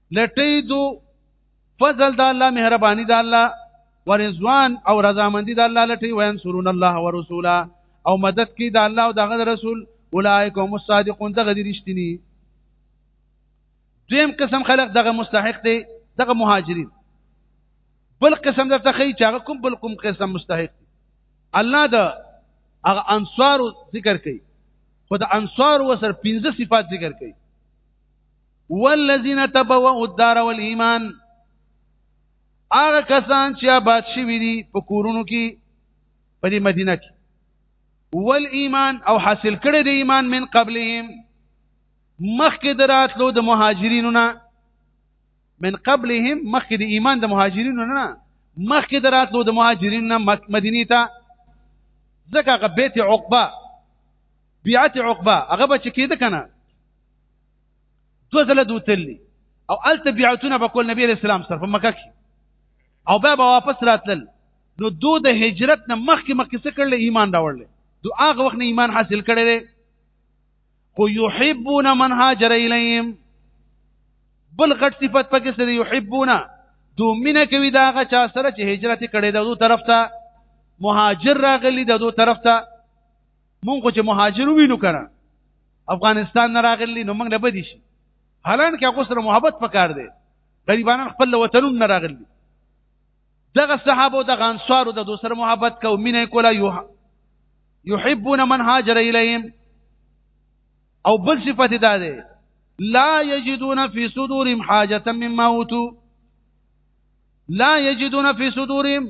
لټي دو فضل د الله مهرباني د الله ورزوان او رضامندي د الله لټي وین سرون الله ورسوله او مدد کی د الله او دغه رسول اولئک هم الصادقون دغه دي رښتینی دیم قسم خلق دغه مستحق دی دغه مهاجرین بل قسم د تخی چې هغه کوم بل کوم قسم مستحق الله د هغه انصار ذکر کوي خو د انصار وسر 15 صفات ذکر کوي والذین تبوؤا الدار والایمان هغه کسان چې آباد شوي دي په کورونو کې په دې مدینه کې ول ایمان او حاصل کړي د ایمان من قبلهم مخکې دراتلو د مهاجرینو نه من قبلهم مخکې د ایمان د مهاجرینو نه مخکې دراتلو د مهاجرینو نه مدینه ته ځکه هغه بیت عقبه بیعت عقبه هغه به چې کېده کنه دو ځله دوتلی او الته بیعتونه به کول نبی رسول الله سره په مکه کې او بیا به واپس راتلل نو دو د هجرت نه مخکې مخکې څه کړل ایمان راوړل دو هغه وخت نه ایمان حاصل کړی دی خو یحبون من هاجر الیهم بل غټ صفت پکې سره یحبون دو مینه کوي دا هغه چا سره چې هجرت کړي دو طرف ته مهاجر راغلي دو طرف ته مونږ خو چې مهاجر وینو کنه افغانستان نه راغلی نو مونږ نه بدی شي حالان کې هغه سره محبت پکار دی غریبانان خپل وطنون نه راغلی دغه صحابه او دغه انصارو د دوی سره محبت کو مینه کولا یحبون من هاجر الیهم او بل صفت دا دی لا یجدون فی صدورهم حاجه مما اوتو لا یجدون فی صدورهم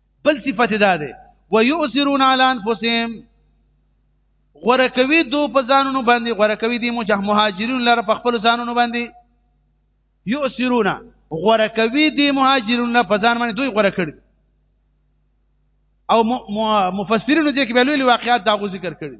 بل صفت دا ده ويؤثرون على انفسهم غره کوي دو په ځانونو باندې غره کوي دي مهاجرون لره په خپل ځانونو باندې يؤثرون غره کوي دي مهاجرون لره په ځان باندې دوی غره کړی او مفسرینو دې کې به لوی واقعات دا غو ذکر کړی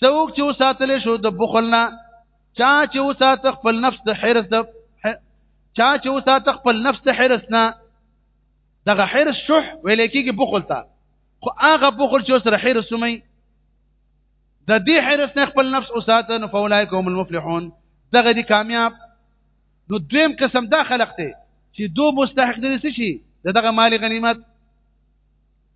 څوک چې وساتل شو د بخل نه چا چې وسات خپل نفس د حرس د چا چې وسات خپل نفس د حرس نه دغه حرس شح ویل کېږي بخل ته خو هغه بخل چې سره حرس سمي د دې حرس نه خپل نفس وساته نو فولایک هم المفلحون دغه دي کامیاب نو دویم قسم دا خلق دی چې دو مستحق دي شي دغه مال غنیمت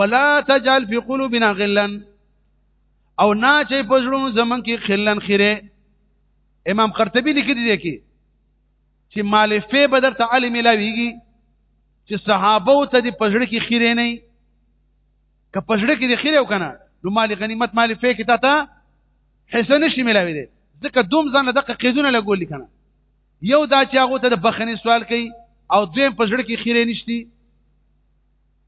ولا تجعل في قلوبنا غلا او نه چې پزړو زمون کې خلن خیره امام قرطبي لیکي دي کې چې مالفه بدر تعالی ملاويږي چې صحابه او ته د پزړه کې خیره نه که پزړه کې د خیره وکنه نو مال غنیمت مال فې کې تا ته حصہ نشي ملاوي دي ځکه دوم ځان دغه قیدونه لګول کنه یو دا چې هغه ته د بخنې سوال کوي او دویم پزړه کې خیره نشتی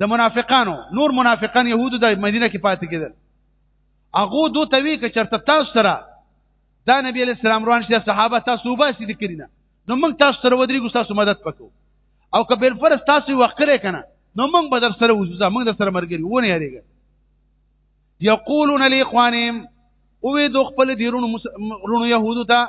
د منافقانو نور منافقان يهودو د مدینه کې پاتې کېدل هغه دوی ته وی چې چرته تاسو سره دا نبی علیہ السلام روان شي صحابه تاسو وباسي د کرینا نو موږ تاسو سره ودرېږو تاسو مدد پکو او که بل فرض تاسو وقره کنه نو موږ به در سره وځو موږ در سره مرګري ونه یریږي یقولون لاخوانهم او دوی خپل دیرونو رونو يهودو ته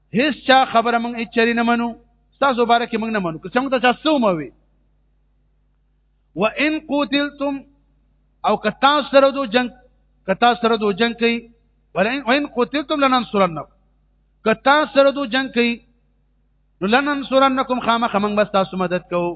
هیڅ چا خبره مونږ هیڅ چری نه منو تاسو باره کې مونږ نه منو که څنګه تاسو سوم وي وان قتلتم او که تاسو سره دو جنگ که تاسو سره دو جنگ کوي وان قتلتم لننصرنکم که تاسو سره دو جنگ کوي لننصرنکم خامخ مونږ بس تاسو مدد کوو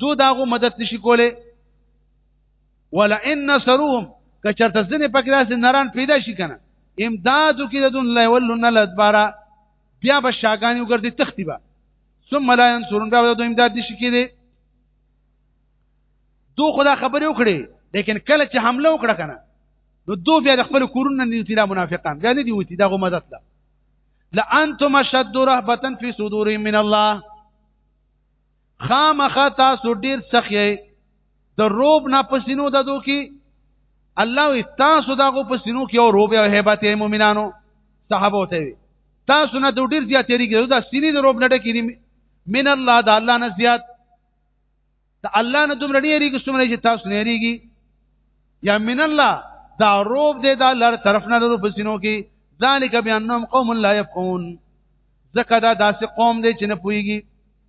دو داغو مدد نشي کوله ولا ان نصروهم کچرته ځنه پکې داسې نران پیدا شي کنه امدادو کې د دون لا ولن الادبارا بیا به شاګانی وګرځي تختی به ثم لا ينصرون بیا د امداد نشي کېده دو خدا خبرې وکړي لیکن کله چې حمله وکړه کنه نو دو بیا د خپل کورونه نه دي منافقان غني دي وتی دغه مدد ده لانتم شد رهبه فی صدورهم من الله خامخا تاسو ډیر سخت یې د روب نه پسینو د دو کې الله وی تاسو دغه پسینو کې او روب او hebat یې مؤمنانو صحابه ته وی تاسو نه ډیر زیات یې دا سینې د روب نه ډکې دي من الله د الله نه زیات د الله نه دومره نه یریږي څومره چې تاسو نه یریږي یا من الله دا روب دې د الله طرف نه درو پسینو کې ذالک بانهم قوم لا يفقهون زکه دا داسې قوم دی چې نه پويږي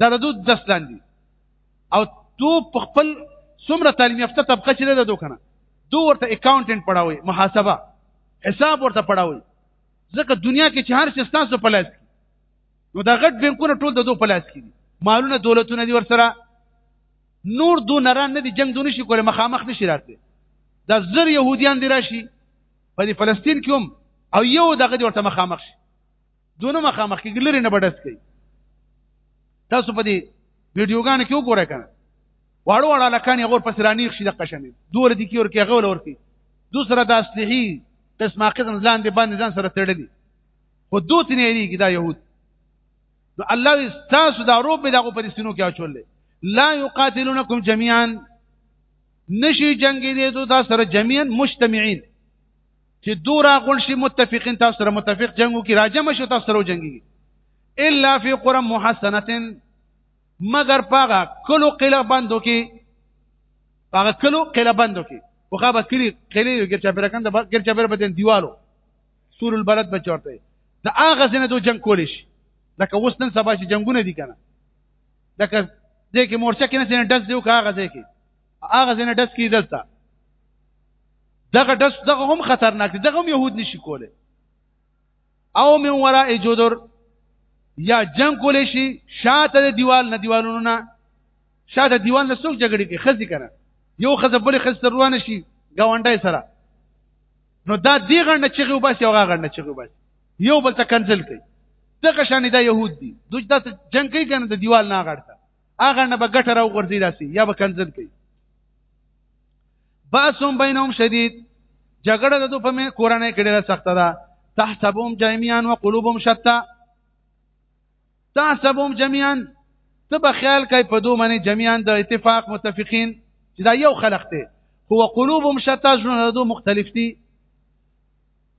دا د دوه درس لاندې او تو په خپل څومره تعلیم یافته طبقه چې ده دوکنه دو ورته اکاونټنټ پڑھاوي محاسبه حساب ورته پڑھاوي ځکه دنیا کې چې هر څه ستاسو په لاس نو دا غټ بانکونه ټول د دوه په لاس کې دي مالونه دولتونه دي ورسره نور دو نران نه دي جنگ دونه شي کوله مخامخ نشي راته دا زر يهوديان دي راشي په فلسطین کې هم او یو دغه ورته مخامخ شي دونه مخامخ کې لري نه بډس کوي تاسو په دې ویډیوګانو کې وګورئ کنه واړو واړه لکان یې غور پس رانیخ شي د قشنې دوه دې کې ور کې غول ور کې دوسره د اصلي قسمه قسم ځان دې باندې ځان سره تړلې خو دوه تنې لري دا يهود نو الله تاسو دا روب به دغه پرستینو کې اچولې لا یقاتلونکم جميعا نشي جنگي دي ته تاسو سره جميعا مجتمعين چې دو را غون شي متفقین تاسو سره متفق جنگو کې راجم شو تاسو سره جنگي الا فی قرى محسنه مگر پاغه کلو قله بندو کې پاغه کلو قله بندو کې وخا به کلی کلی ګر چا پر کنده ګر چا پر بدن دیوالو سور البلد به چورته دا هغه زنه دو جنگ کول شي لکه اوس نن سبا چې جنگونه دي کنه لکه دې کې مورچه کې نه سینه ډز دیو کاغه ځکه هغه ځنه ډس کی دلته دغه ډس دغه هم خطرناک دي دغه هم يهود نشي کوله او من وراء جدر یا جنگ کول شي شاته دیوال نه دیوالونو نه شاته دیوال نه څوک جګړه کوي خزي کنه یو خزه بل خزه تر روان شي گاونډای سره نو دا دی غنډه چغي وباس یو غنډه چغي وباس یو بل ته کنسل کوي دغه شان دا يهود دي دوی دا جنگ کوي کنه د دیوال نه غړته هغه نه به ګټه راو غورځي داسي یا به کنزل کوي باسم بینهم شدید جګړه د دوی په من کورنۍ کې ډیره سخته ده تحسبهم جميعا وقلوبهم شتى تحسبهم جميعا ته به خیال کوي په دوه معنی جميعا د اتفاق متفقین چې دا یو خلق دی هو قلوبهم شتى ژوند دوه مختلف دي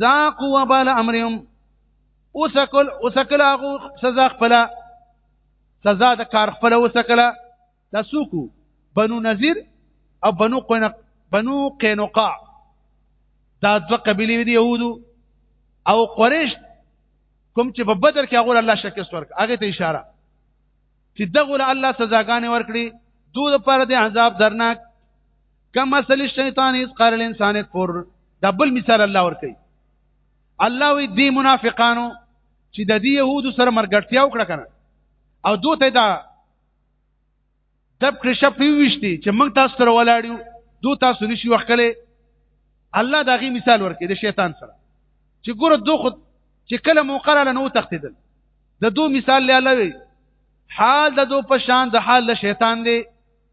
ذاقوا وبال امرهم اوسکل اوسکل هغه سزا خپل سزا د کار خپل اوسکل دا سوکو بنو نذیر او بنو قنق بنو قینقاع دا دوه قبیلې دي يهودو او قریش کوم چې په بدر کې هغه الله شکست ورک هغه ته اشاره چې دغه الله سزاګانې ورکړي دوی لپاره د عذاب درناک کم مثل الشیطان اذ قال الانسان اکفر دا بل مثال الله ور کوي الله وی دی منافقانو چې د دې يهودو سره مرګړتیا وکړه کنه او دوی ته دا دب کړ شپې وشتي چې موږ تاسو سره ولاړیو دوی تاسو نشي وکړي الله دا غي مثال ورکړي د شیطان سره چې ګوره دوی خود چې کله موقره لنو تختیدل د دوی مثال لاله وی حال د دوی په شان د حال له شیطان دی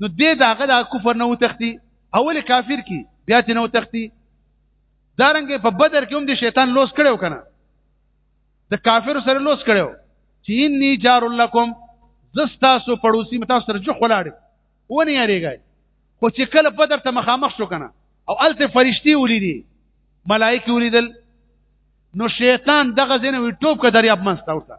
نو دې داغه د کفر نه وتختی اول کافر کی بیا ته نه وتختی دارنګ په بدر کې هم د شیطان لوس کړو کنه د کافر سره لوس کړو چې انی جار لکم زستا سو پړوسی متا سره جو خلاړ ونی یریږي خو چې کله بدر ته مخامخ شو کنه او الته فرشتي ولیدي ملائکه ولیدل نو شیطان دغه زنه وی ټوب کا دریاب منستا ورته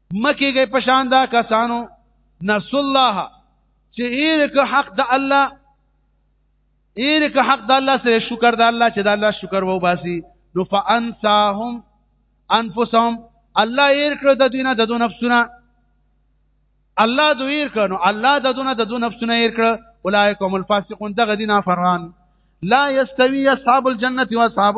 مکیږي پشان دا کسانو نس الله چې ایرک حق د الله ایرک حق د الله سره شکر د الله چې د الله شکر وو باسي نو فانساهم انفسهم الله ایرک د دوی نه د دوه نفسونه الله دوی ایرک نو الله د دوه نه د دوه نفسونه ایرک اولایکم الفاسقون دغه دینه فران لا یستوی اصحاب الجنه واصحاب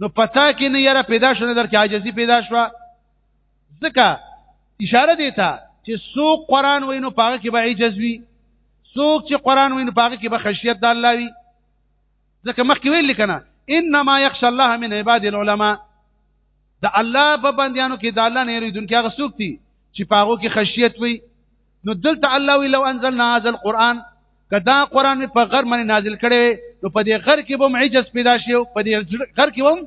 نو پتا کې نه یاره پیدا شو نه در کې عاجزي پیدا شو ځکه اشاره دی ته چې څوک قران وینو پاګه کې به عاجز وي څوک چې قران وینو پاګه کې به خشیت د الله وي ځکه مخکې ویل کنه انما يخشى الله من عباد العلماء د الله په بندیانو کې د الله نه یریدونکي هغه څوک دي چې پاګه کې خشیت وي نو دلته الله وی لو انزلنا هذا القرآن کدا قرآن په غر باندې نازل کړي نو په دې غر کې بم عجز پیدا شي په دې غر کې بم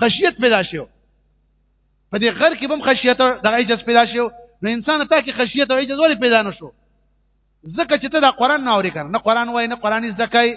خشیت پیدا شي په دې غر کې بم خشیت د عجز پیدا شي نو انسان ته کې خشیت او عجز ولې پیدا نشو ځکه چې ته دا قرآن نه اوري کنه نه قرآن وای نه قرآن زکای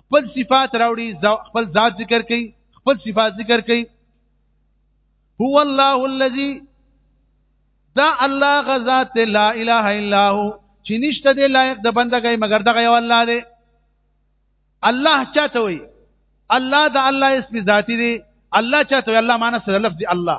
خپل صفات راوړي خپل ذات ذکر کوي خپل صفات ذکر کوي هو الله الذي دا الله غزاد لا اله الا هو چې نشته دی لایق د بندګۍ مگر دغه یو الله دی الله چاته وي الله د الله اسم ذاتی دی الله چاته وي الله معنی سره لفظ الله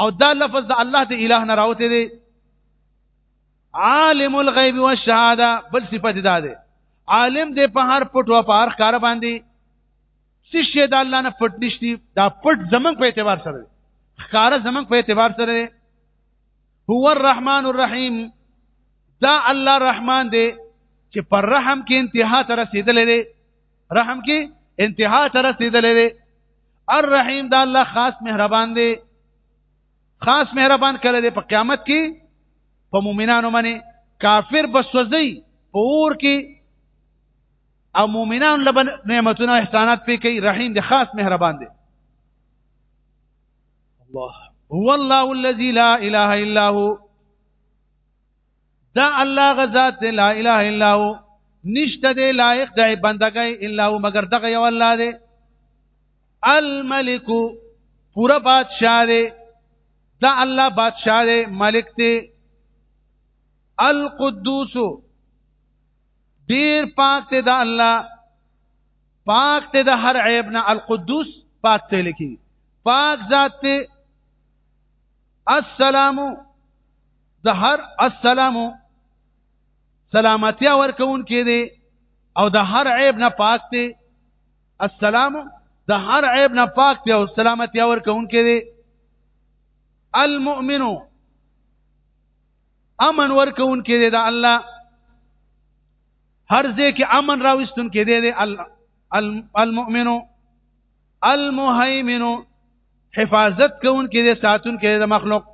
او دا لفظ د الله د اله نه راوته دی عالم الغیب والشهاده بل صفت دا دی عالم دی په هر پټ او په هر کار باندې څه شی د الله نه پټ نشتی دا پټ زمنګ په اعتبار سره ښکار زمنګ په اعتبار سره هو الرحمن الرحیم دا الله رحمان دی چې پر رحم کې انتها ته رسیدلې رحم کې انتها ته رسیدلې دی الرحیم دا الله خاص مهربان دی خاص مهربان کړی دی په قیامت کې په مؤمنانو باندې کافر بسوځي په اور کې او مؤمنان لبن نعمتونه احسانات پی کوي رحیم دی خاص مهربان دی الله هو الله الذي لا اله الا هو دا الله غزاد دی لا اله الا هو نشته دی لایق دی بندګۍ الا هو مگر دغه یو الله دی الملک پورا بادشاہ دی دا الله بادشاہ دی ملک دی القدوس ډیر پاک دی دا الله پاک دی د هر عیب نه القدوس پاک دی لکی پاک ذات دی السلام د هر السلام سلامتی ورکون کې دی او د هر عیب نه پاک دی السلام د هر عیب نه پاک دی او سلامتی ورکون کې دی المؤمن امن ورکون کې دی د الله هر ځای کې امن راوستون کې دی دی المؤمن المهيمن حفاظت کون کې دی ساتون کې دی د مخلوق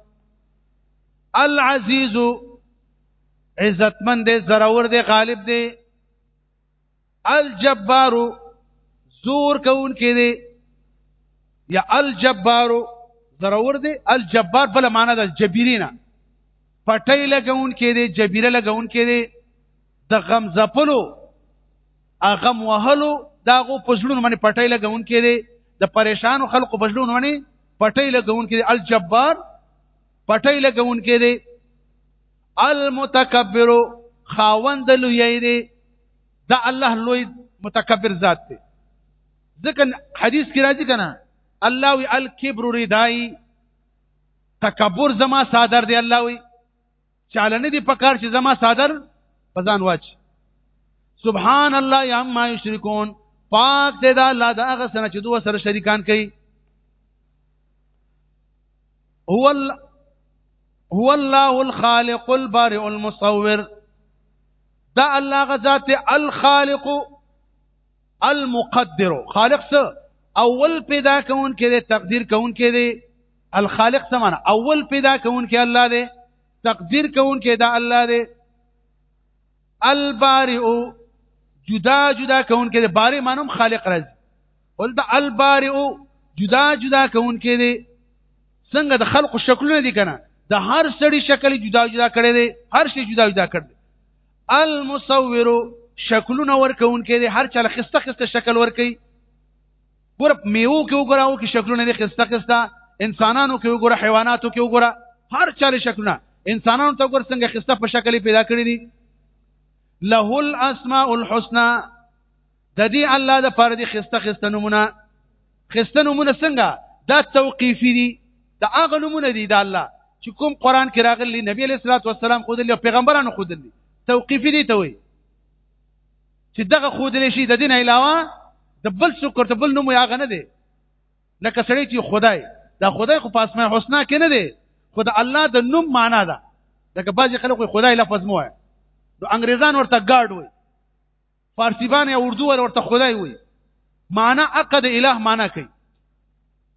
العزیز عزتمن دی زرور دی غالب دی الجبار زور کون کې دی یا الجبار زرور دی الجبار بل معنا د جبیرینا پټی لګون کې دی جبیره لګون کې دی د غم زپلو اغم وهلو داغو پسړون باندې پټی لګون کې دی د پریشانو خلکو پسړون باندې پټی لګون کې دی الجبار پټی لګون کې دی المتکبر خاوند لوی دی دا الله لوی متکبر ذات دی ځکه حدیث کې راځي کنه الله وی الکبر ردای تکبر زما صادر دی الله وی چاله نه دی پکار چې زما صادر پزان واچ سبحان الله یا ما یشرکون پاک دې دا الله دا هغه سره چې دوه سره شریکان کوي هو ال... هو الله الخالق البارئ المصور دا الله غزاد ته الخالق المقدر خالق څه اول پیدا کون کې دي تقدیر کون کې دي الخالق څه معنی اول پیدا کون کې الله دی تقدیر کون کې دا الله دی البارئ جدا جدا کون کې دی بارئ مانم خالق راځي ولدا البارئ جدا جدا کون کې دی څنګه د خلق شکلونه دي کنه د هر سړي شکل جدا جدا کړي دي هر شي جدا جدا کړي المصور شکلونه ورکون کې دي هر چا خسته خسته شکل ورکي ګور میوه کې وګوره او کې شکلونه دي خسته خسته انسانانو کې وګوره حیواناتو کې وګوره هر چاله شکلونه انسانانو ته وګوره څنګه خسته په شکل پیدا کړی دي له الاسماء الحسنى د دې الله د پر دې خسته خسته نمونه خسته نمونه څنګه دا توقیفي دي دا هغه نمونه دي د الله چې کوم قران کې راغلي نبی علیہ الصلوۃ والسلام خود له پیغمبرانو خود له توقیفي دي ته وي چې دغه خودلې شي د دین علاوه د بل څوک ورته بل نوم یاغه نه دی لکه سړی چې خدای دا خدای خو په اسماء الحسنا کې نه دی خو د الله د نوم معنا ده لکه بعضې خلکو خدای لفظ مو وایي نو انګریزان ورته ګارډ وایي فارسیبان یا اردو ورته خدای وایي معنا عقد اله معنا کوي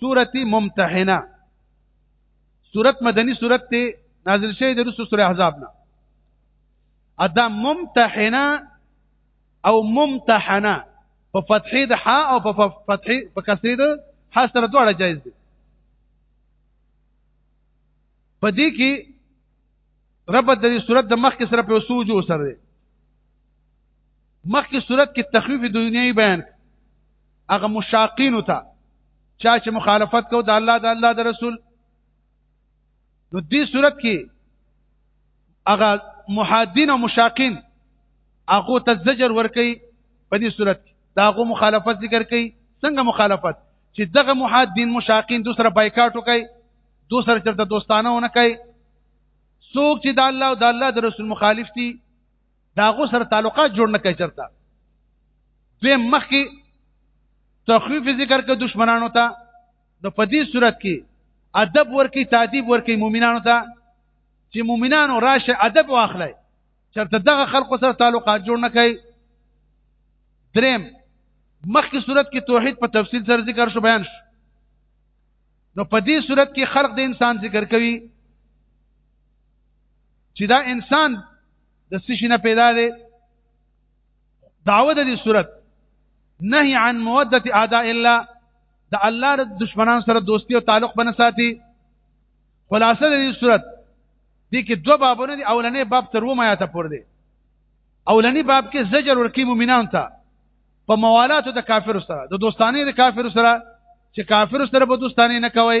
سورت ممتحنه سورت مدنی سورت ته نازل شوی د رسو سوره احزاب نه ادا ممتحنه او ممتحنه په فتحې د ح او په فتحې په کسرې د ح سره دواړه جایز دي په دې کې رب د دې صورت د مخ کې سره په سوجو سره مخکې صورت کې تخفیف دنیوي بیان هغه مشاقین ته چا چې مخالفت کو د الله د الله د رسول نو دې صورت کې هغه محادین او مشاقین هغه ته زجر ورکي په دې صورت کې دا هغه مخالفت ذکر کوي څنګه مخالفت چې دغه محادین مشاقین دوسره بایکاټ وکړي دوسره چرته دوستانه ونه کوي څوک چې د الله او د الله د رسول مخالف دي دا غو سره تعلقات جوړ نه کوي چرته دوی مخکې تخویف ذکر کوي دشمنانو ته نو په دې صورت کې ادب ورکی تعذیب ورکی مؤمنانو ته چې مؤمنانو راشه ادب واخلای چرته دغه خلکو سره تعلقات جوړ نه کوي دریم مخکې صورت کې توحید په تفصیل سره ذکر شو بیان شو نو په دې صورت کې خلق د انسان ذکر کوي چې دا انسان د سشي نه پیدا دی دعوه د دې صورت نهي عن موده اعداء الله د الله د دشمنان سره دوستی او تعلق بنه ساتي خلاصه د دې صورت دي کې دوه بابونه دي اولنې باب تر ومه آیاته پور دي اولنې باب کې زجر ورکی مؤمنان ته په موالاتو د کافر سره د دوستانه د کافر سره چې کافر سره به دوستانه نه کوي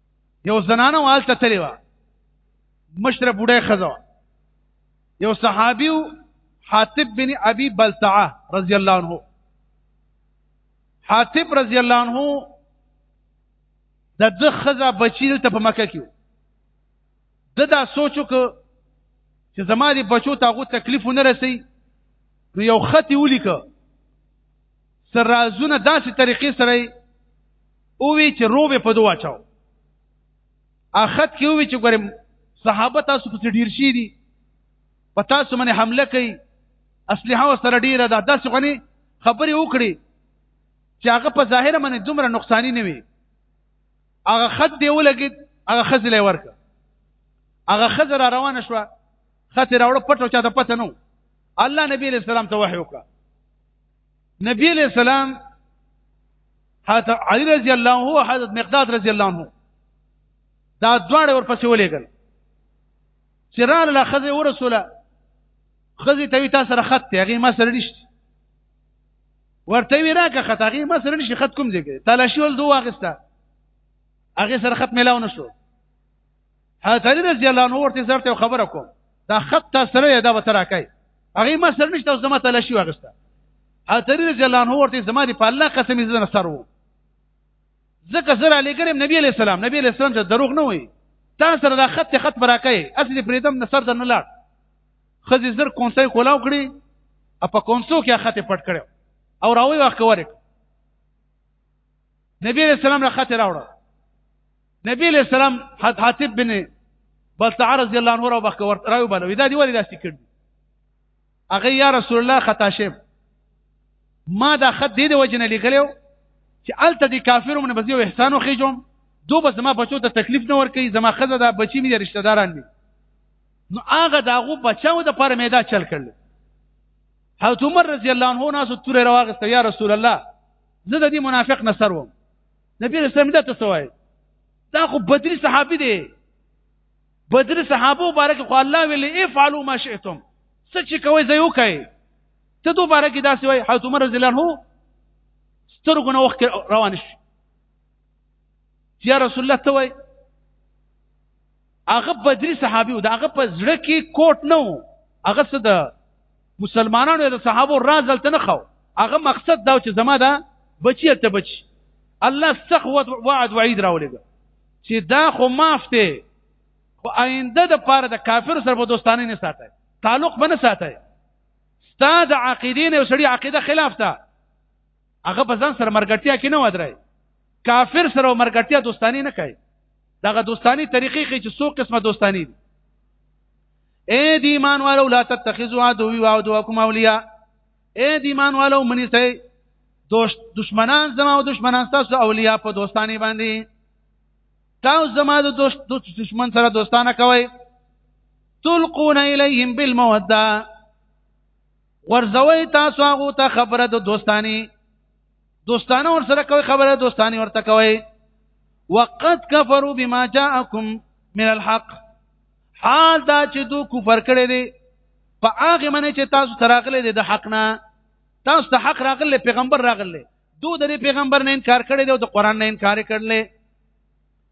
یو زنانه والته تللی و مشره بوډه خزو یو صحابي حاتب بن ابي بلتعه رضی الله عنه حاتب رضی الله عنه د د خزه بچی ته په مکه کې د دا سوچو که چې زما دي بچو ته غو تکلیف نه رسي نو یو خط ولیکه سر رازونه داسې طریقې سره او وی چې روبه په دوه چاو اخت کې وی چې ګورم صحابه تاسو په ډیر شي دي په تاسو باندې حمله کوي اسلحه وسره ډیره ده داسې غني خبرې وکړي چې هغه په ظاهر باندې دومره نقصانی نه وي هغه خط دی ولګید هغه خزلې ورک هغه خزر روانه شو خطر راوړ پټو چا ته پته نو الله نبی علیہ السلام ته وحی وکړه نبی علیہ السلام حضرت علی رضی الله عنه او حضرت مقداد رضی الله عنه دا دواړه ورپسې ولېګل چې رانه لا خزه ورسوله خزه ته تاسو سره خط هغه ما سره نشته ورته وی راکه خط هغه ما سره نشي خط کوم ځای تلاشي ول دوه اخسته هغه سره خط ملاو نشو حضرت علی رضی الله عنه ورته زرته خبره کوم دا خط تا سره دا به تراکای هغه ما سره نشته زما تلاشي واغسته حضرت علی رضی الله عنه ورته زما دی په الله قسم زنه سرو ځکه زر علی کریم نبی علی السلام نبی علی السلام چې دروغ نه وي تا سره دا خط خط براکای اصلي فریدم نصر د نه لاړ خزي زر کونسه کولاو کړی ا په کونسو کې خطه پټ کړو او راوي واخ کورک نبی علیہ السلام له خطه راوړ نبی علیہ السلام حاتب بن بلتع رضی الله عنه راو بخ کور راو بلو دا دی ولې داسې کړ هغه یا رسول الله خطا شیم ما دا خط دې د وجنه لګلو چې الته دي کافرو من بزیو احسانو خېجوم دو به زما بچو ته تکلیف نه ورکي زما خزه دا بچی مې رشتہ داران دي نو هغه داغو بچاو د پر میدا چل کړل حضرت عمر رضی الله عنه ناسو تور راغست یا رسول الله زه د دې منافق نه سروم نبی رسول الله ته سوای دا خو بدري صحابي دی بدري صحابه مبارک خو الله ویل افعلوا ما شئتم سچ کوي زه یو کوي ته دوباره کې داسې وای حضرت عمر رضی الله عنه سترګو نه وخت روان شي یا رسول الله ته وای هغه بدري صحابي او هغه په زړه کې کوټ نه وو هغه څه د مسلمانانو د صحابو راز هلته نه خو هغه مقصد دا چې زما دا بچی هلته بچي الله سخ وعد وعید راولېږه چې دا خو معاف دی خو آینده د پاره د کافر سره په دوستانه نه ساتي تعلق به نه ساتي ستاد عقیدین او سړي عقیده خلاف ده هغه په ځان سره مرګټیا کې نه ودرای کافر سره مرګټیا دوستانی نه کوي دغه دوستانی طریقې کې چې څو قسمه دوستانی دي اے دی ایمان والو لا تتخذوا عدوی و عدوکم اولیاء اے دی ایمان والو منی سي دوست دشمنان زما او دشمنان تاسو اولیاء په دوستانی باندې تاسو زما د دوست دشمن سره دوستانه کوي تلقون الیهم بالموده ورځوي تاسو هغه ته خبره د دوستانی دوستانه ور سره کوي خبره دوستانی ورته کوي وقد كفروا بما جاءكم من الحق حال دا چې دو کفر کړی دی په هغه منه چې تاسو تراغله دي د حق نه تاسو ته حق راغله پیغمبر راغله دو د پیغمبر نه انکار کړی دی او د قران نه انکار کړل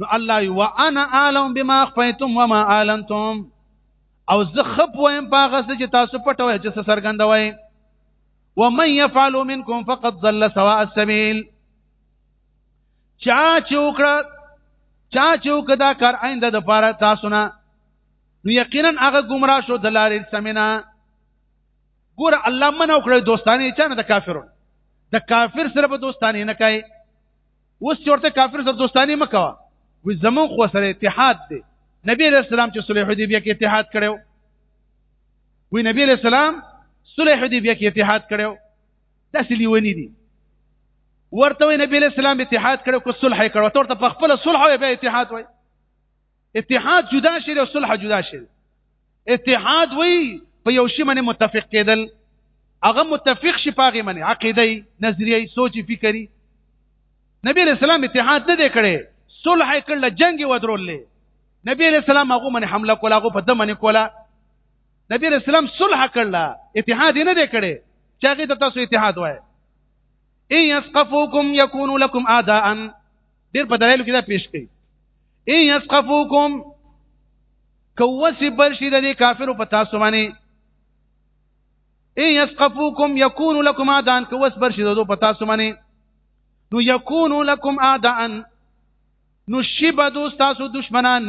نو الله یو انا عالم بما اخفیتم وما اعلنتم او زه خپ وایم په هغه څه چې تاسو پټوي چې سرګندوي ومن يفعل منكم فقد ضل سواء السبيل چا چې وکړه چا چې وکړه دا کار آینده د پاره تاسو نه نو یقینا هغه گمراه شو د لارې سمینا ګور الله منو کړی دوستانه چا نه د کافرون د کافر سره به دوستانه نه کوي اوس چورته کافر سره دوستانی مکوا وي زمون خو سره اتحاد دی نبی علیہ السلام چې صلح حدیبیه کې اتحاد کړو وی نبی علیہ السلام صلح حدیبیه کې اتحاد کړو داسې لیونی دي ورته وی نبی علیہ السلام اتحاد کړو کو صلح کړو ته ورته په خپل صلح او بیا اتحاد وای اتحاد جدا شي او صلح جدا شي اتحاد وای په یو شی باندې متفق کېدل هغه متفق شي پاغه باندې عقیده نظریه سوچي فکری نبی رسول الله اتحاد نه دی کړی صلح کړل جنگ ودرولې نبی رسول الله هغه باندې حمله کوله هغه په دم باندې کوله نبی رسول الله صلح کړل اتحاد نه دی کړی چې هغه تاسو اتحاد وای ان يسقفوكم يكونوا لكم اعداء ډیر په دلایل کې دا پیش کړي ان یسقفوکم کوسی برشي د کافرو په تاسو باندې ان یسقفوکم یکون لكم اعدان کوس برشي د په تاسو باندې نو یکون لكم اعدان نو شبدو تاسو دشمنان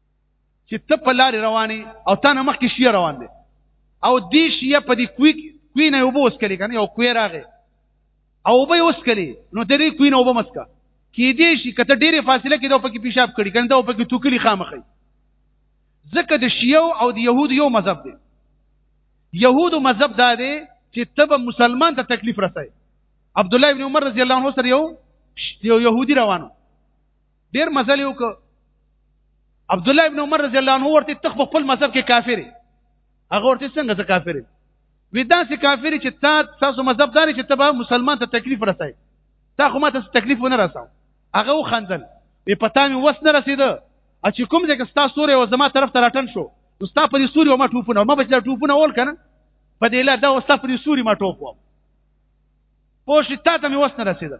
چې ته په لارې روانې او تا نه مخکې شیه روان دی او دې شیه په دې کوی کوی نه اوبه وسکلې کنه یو کوی راغې او اوبه یې وسکلې نو درې کوی نه اوبه مسکه کې دې شي کته ډېرې فاصله کې دا په کې پیشاب کړي کنه دا په کې توکلی خامخې ځکه د شیعو او د يهودو یو مذهب دی يهودو مذهب دا دی چې تب مسلمان ته تکلیف رسای عبد الله ابن عمر رضی الله عنه سره یو یو يهودي روانو ډیر مزل یو ک عبد الله ابن عمر رضی الله عنه ورته تخ په خپل مذهب کې کافر هغه ورته څنګه ته کافر وي دا سي کافر چې تا تاسو مذهب دار چې تبا مسلمان ته تکلیف رسای تا خو ماته تکلیف ونه رساو هغه وخندل په پتا مې وس نه رسیده چې کوم ځای کې ستا سورې او زما طرف ته راټن شو نو ستا په دې سوري او ما ټوپونه ما بچ لا ټوپونه ول کنه په دې لا دا وستا په دې سوري ما ټوپ وم پوه شي تا ته مې وس نه رسیده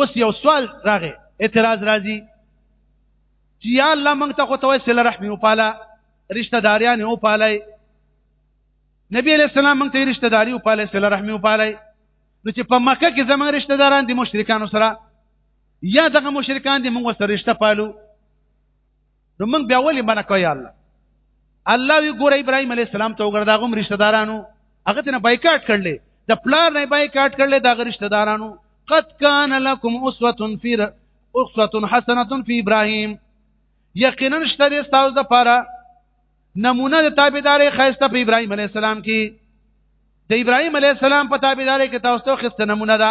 وس یو سوال راغی اعتراض راځي چې یا الله موږ ته خو ته وسل رحم او پالا رشتہ داریان او پالای نبی علیہ السلام موږ ته رشتہ داری او پالا سل رحم او پالای نو چې په مکه کې زموږ رشتہ داران دي مشرکان سره یا دغه مشرکان دي موږ سره رشتہ پالو نو موږ بیا ولې منع کوي الله الله وی ګور ابراهيم عليه السلام ته وګړه دغه رشتہ دارانو هغه ته بایکاټ کړل د پلار نه بایکاټ کړل دغه رشتہ دارانو قد كان لكم اسوه في اسوه حسنه في ابراهيم یقینا شته د تاسو لپاره نمونه د تابعداري خاصه په ابراهيم عليه السلام کې د ابراهيم عليه السلام په تابعداري کې تاسو ته خسته نمونه ده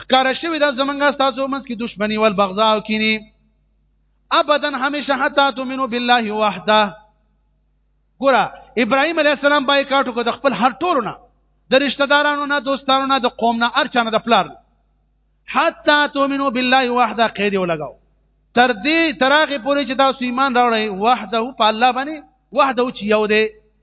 خکار شوی دا زمنګا تاسو منځ کې دشمنی ول بغضا او کینی ابدا همیشه حتا تؤمنو بالله وحده ګوره ابراهيم عليه السلام بای کاټو کو د خپل هر ټولو نه د رشتہ دارانو نه دوستانو نه د قوم نه ارچا نه د پلار حتا تؤمنو بالله وحده قید ولګاو تر دې تراغه پورې چې تاسو ایمان راوړی وحده په الله باندې وحده چې یو دی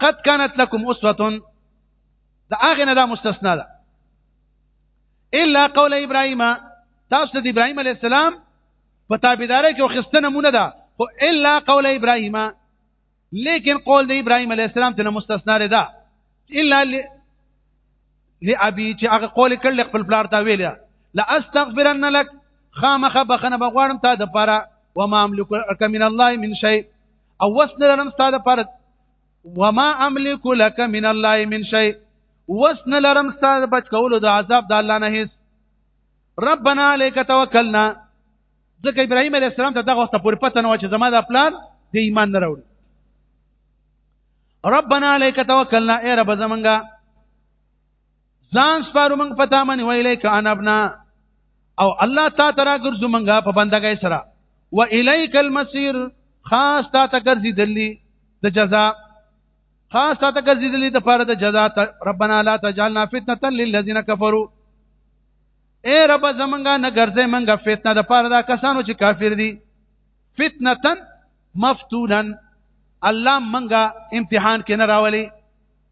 قد كانت لكم اسوه دا هغه نه دا مستثنا ده الا قول ابراهيم تاسو د ابراهيم عليه السلام په تابعداري کې خسته نمونه ده خو الا قول ابراهيم لیکن قول د ابراهيم عليه السلام ته مستثنا ده الا لابي چې هغه قول کړل خپل پلار ته ویل لا استغفرن لك خامخ بخنه بغوارم تا د پاره وما املك من الله من شيء او وس نه لرم ستاسو لپاره وما املك لك من الله من شيء وس نه لرم ستاسو بچ کولو د عذاب د الله نه هیڅ ربنا عليك توکلنا ځکه ابراهيم عليه السلام ته دغه وخت پورې پته نه و چې زما د پلان د ایمان نه راوړي ربنا عليك توکلنا اے رب زمونږه ځان سپارو موږ پتا منی ویلې ک ان ابنا او الله تا ترا ګرځو موږ په بندګۍ سره و الیک المسیر خاص تا ته ګرځي دلی د جزاء خاص تا ته ګرځي دلی د پاره د جزاء ربنا لا تجعلنا فتنه للذین کفروا اے رب زمونږه نه ګرځې مونږه فتنه د پاره دا کسانو چې کافر دي فتنه مفتونن الله مونږه امتحان کې نه راولي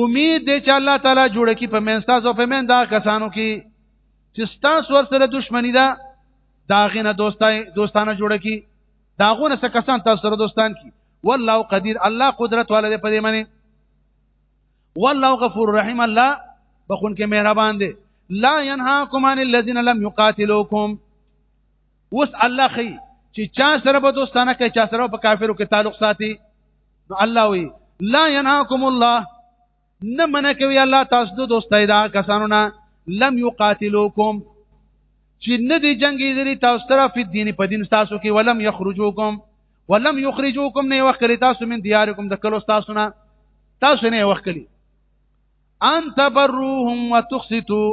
امید دې چې الله تعالی جوړ کی په من تاسو په من دا کسانو کې چې تاسو ور سره دښمنی ده دا غینه دوستای دوستانه جوړ کی داغونه څه کسان تاسو سره دوستان کی والله قدیر الله قدرت والے په دې معنی والله غفور رحیم الله بخون کې مهربان دی لا ينهاكم عن الذين لم يقاتلوكم اوس الله خي چې چا سره به دوستانه کوي چا سره په کافرو کې تعلق ساتي نو الله وی لا ينهاكم الله نه منع کوي الله تاسو د دوستۍ دا کسانو نه لم يقاتلوكم چې نه دي جنگي دي تاسو سره په دین په دین تاسو کې ولم يخرجوكم ولم يخرجوكم نه وکړي تاسو من دياركم د کلو تاسو نه تاسو نه وکړي ان تبروهم وتقسطوا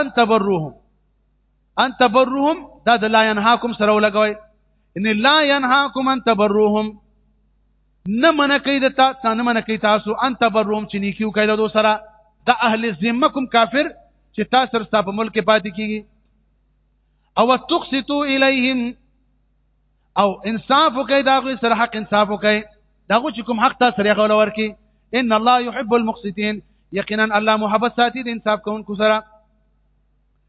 ان تبروهم ان تبرهم دا د لا ينهاکم سره ولګوي ان لا ينهاکم ان تبرهم نه من کوي د تا نه من کوي تاسو ان تبرهم چې نیکیو کوي د سره د اهل ذمه کوم کافر چې تاسو سره ستاسو ملک پاتې کیږي او تقسطوا الیهم او انصاف کوي دا غوي سره حق انصاف کوي دا غو چې کوم حق تاسو سره غول ورکی ان الله يحب المقسطين یقینا الله محبت ساتي د انصاف کوونکو سره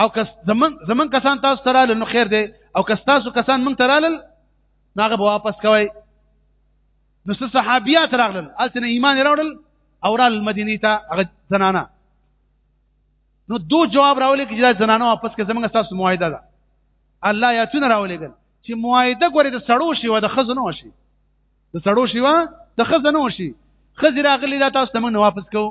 او کس زمون زمون کسان تاسو تراله نو خیر دی او کس تاسو کسان مونږ تراله ناغه به واپس کوي نو صحابيات راغلل التنه ایمان راوړل او را المدینه ته هغه زنانه نو دو جواب راولې چې دا زنانه واپس کې زمونږ تاسو معاهده ده الله یاتونه راولېګل چې معاهده ګورې د سړو شي و د خزنو شي د سړو شي و د خزنو شي خزر اغلی دا تاسو ته موږ واپس کوو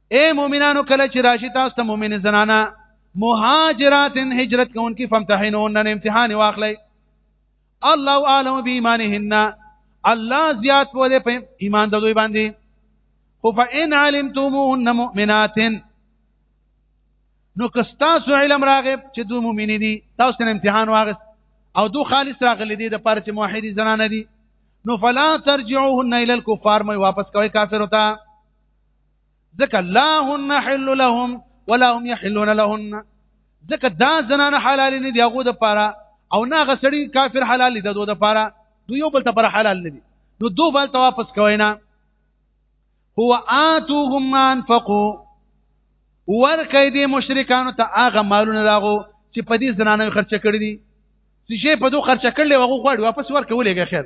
اے مؤمنانو کله چې راشي تاسو ته مؤمن زنانه مهاجرات هجرت کوونکي فامتحنون نن امتحان واخلئ الله عالم بإيمانهن الله زیات پوهه په ایمان د دوی باندې خو فإن علمتموهن مؤمنات نو که تاسو علم راغب چې دوی مؤمنې دي تاسو ته امتحان واغست او دو خالص راغلي دي د پاره چې موحدي زنانه دي نو فلا ترجعوهن الى الكفار مې واپس کوي کافر وته ځکه لا هن حل لهم ولا هم يحلون لهن ځکه دا زنان حلال نه دي هغه د پاره او نه غسړي کافر حلال دي دوه د پاره دوی یو بل ته پر حلال نه دي نو دوه بل ته واپس کوي نه هو آتوهم ما انفقوا ورکه دي مشرکانو ته هغه مالونه راغو چې په دې زنانه خرچ کړی دي چې شی په دوه خرچ کړل هغه غواړي واپس ورکه ولېږي خیر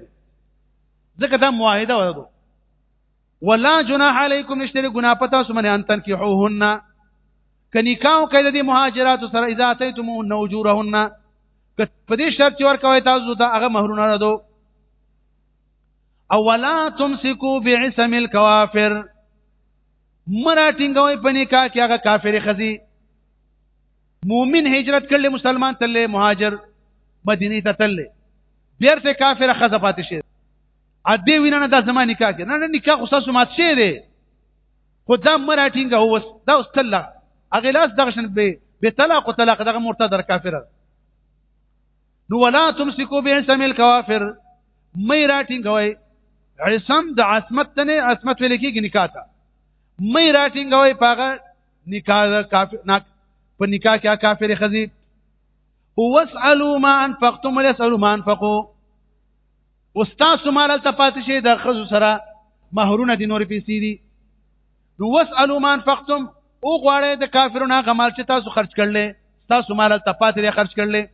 ځکه دا معاهده وره ولا جناح علیکم نشته ګنا پتا سمنه ان تنکحوهن کنیکاو کله دې مهاجرات سره اذا اتیتمون اجورهن په دې شرط چې ورکوي تاسو ته هغه مہرونه نه دو او ولا تمسكوا بعصم الكوافر مرا ټینګوي په نکاح کې هغه کافر خزي مؤمن هجرت کړل مسلمان تللی مهاجر مدینه ته تللی بیرته کافر خزه پاتې شي ا دې وینا نه دا زما نکاح کې نه نه نکاح خو تاسو مات شي دی خو دا مراټینګ هو وس دا اوس طلاق هغه لاس دغه شن به به طلاق او طلاق دغه مرتد کافر نو ولا تمسكوا باسم الكوافر مې راټینګ وای عصم د عصمت نه عصمت ویل کېږي نکاح ته مې راټینګ وای پاغه نکاح کافر ناک په نکاح کې کافر خزي واسالو ما انفقتم ولا اسالو ما انفقوا استاد مال ته پاتې شي د خزو سره مہرونه دي نور پیسې دي نو واسالو مان فقتم او غواړي د کافرونو هغه مال چې تاسو خرج کړل تاسو مال ته پاتې دي خرج کړل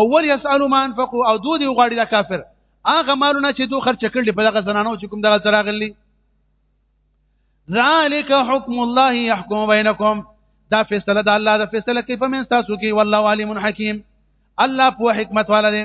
اول يسالو مان فقو او دوی دی غواړي د کافر هغه مالونه چې دوی خرج کړل په دغه زنانو چې کوم دغه تراغلي ذالک حکم الله يحكم بينكم دا فیصله د الله د فیصله کې په من تاسو کې والله علیم حکیم الله په حکمت والا دی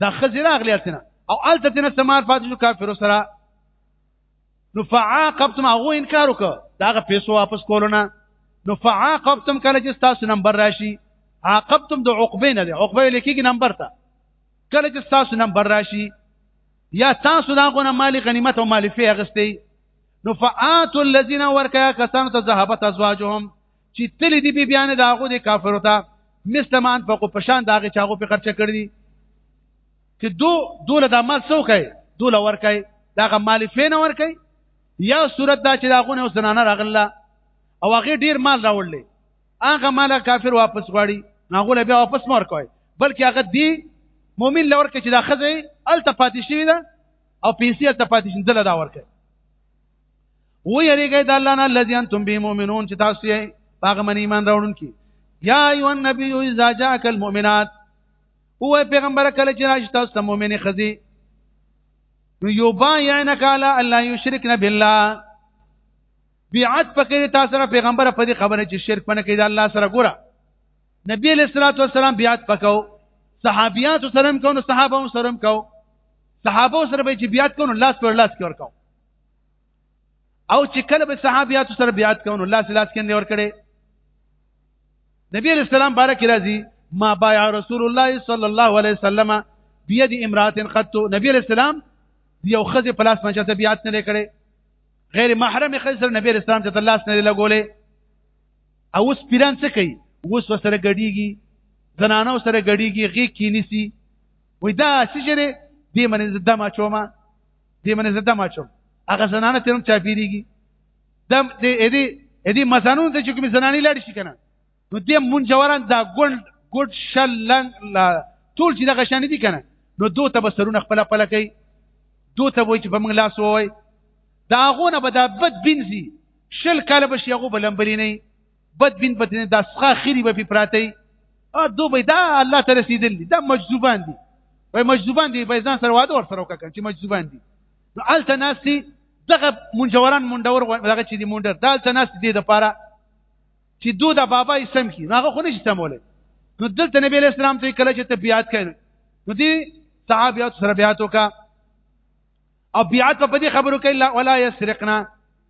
دا خزر اغلی التنا او التنا سمار فاتشو کافر سره نو فعاقبتم هغه انکار وکړه داغه پیسو واپس کولونه نو فعاقبتم کله چې تاسو نمبر راشي عاقبتم د عقبه نه دی عقبه لیکيږي نمبر ته کله چې تاسو نمبر راشي یا تاسو دا غونه مالی غنیمت او مالی فی اغستی نو فآتو الذین ورکا کسان ته ذهبت ازواجهم چې تل دې بي بیان دا غو دي کافر وتا مسلمان په کو پشان داغه چاغو په خرچه کړی دي چې دو دوله د مال سو کوي دوله ور کوي داغه مال فین ور کوي یا صورت دا چې داغونه اوس نه راغله او هغه ډیر مال راوړل هغه مال کافر واپس غواړي هغه له بیا واپس مور کوي بلکې هغه دی مؤمن لور کې چې دا خزه ال تفاتیشي ده او پیسې ال تفاتیشي دله دا ورکه او یریږئ د الله نه الذي انتم به مؤمنون چې تاسو یې هغه من ایمان راوړون کی یا ایو النبی اذا جاءک المؤمنات او پیغمبر کله چې راشي تاسو ته مؤمنه خزي نو یو با یعنی کالا الله یشرکنا بالله بیعت پکې تاسو سره پیغمبر په دې خبره چې شرک پنه کوي د الله سره ګوره نبی علیہ الصلوۃ والسلام بیعت پکاو صحابیات سره هم کو نو صحابه هم سره هم کو صحابه سره به چې بیعت کو نو لاس پر لاس کې ورکاو او چې کله به صحابيات سره بیات کونه الله صلی الله علیه وسلم ور کړې نبی رسول الله بارک راضي ما بايع رسول الله صلی الله علیه وسلم بيد امراه قط نبی رسول الله یو خزه پلاس منځه ته بیات نه کړې غیر محرم خزه سره نبی رسول الله ته الله سره لګولې او اوس پیران څه کوي اوس وسره غړيږي زنانو سره غړيږي غي کینی سي وای دا سجره دې منځ دما چوما دې باندې زده ما چوم هغه زنانه تیرم چا پیریږي دم دې دې دې مزانون ته چې کوم زنانی لاړ شي کنه نو دې مون جواران دا ګل ګډ شل لنګ لا ټول چې دغه شان دي کنه نو دوه ته بسرونه خپل خپل کوي دوه ته وای چې په موږ لاس وای دا غونه به دا بد بنزي شل کاله بشي هغه بلمبري نه بد بین بد دا څخه خيري به پراته ا دوبه دا الله ته رسیدل دي دا مجذوبان دي وای مجذوبان دي به ځان سره واده ور سره وکړي چې مجذوبان دي نو الته ناسي دغه منجوران منډور دغه چې دي منډر دا الته ناسي دي د پاره چې دوی د بابا یې سم کی هغه خو نشي سمولای نو دلته نبی علیہ السلام ته کله چې تبعات کړي نو دي صحابيات سره بیات وکا او بیات په دې خبرو کې ولا یسرقنا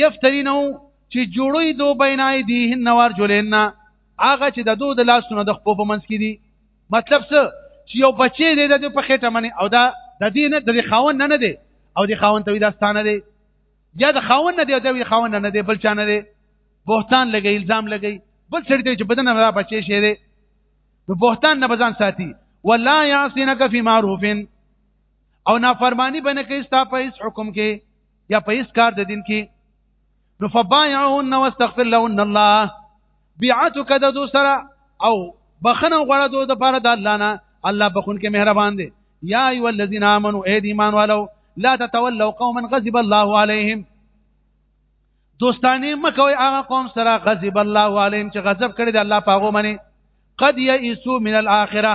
یفترینو چې جوړوي دو بین ایدیهن نوار جولین هغه چې د دو د لاسونو د خپو په منځ کې دي مطلب څه چې یو بچی دی د په خېټه منی او دا د دې نه د خاون نه نه دی او د خاون ته دا ستانه دی یا د خاون نه دی او د خاون نه دی بل چا نه دی بهتان لګي الزام لګي بل سړی ته چې بدن را بچی شي دی نو بهتان نه بزان ساتي ولا یعصینک فی معروف او نافرمانی بنه کې ستا په حکم کې یا په هیڅ کار د دین کې نو فبايعهن واستغفر لهن الله بیعتک د دو سره او بخنه غواړه دو د پاره د الله نه الله بخون کې مهربان دی یا ایو الذین آمنو اے ایمان والو لا تتولوا قوما غضب الله عليهم دوستانی مکوي هغه قوم سره غضب الله عليهم چې غضب کړی د الله پاغو منی قد یئسو من الاخره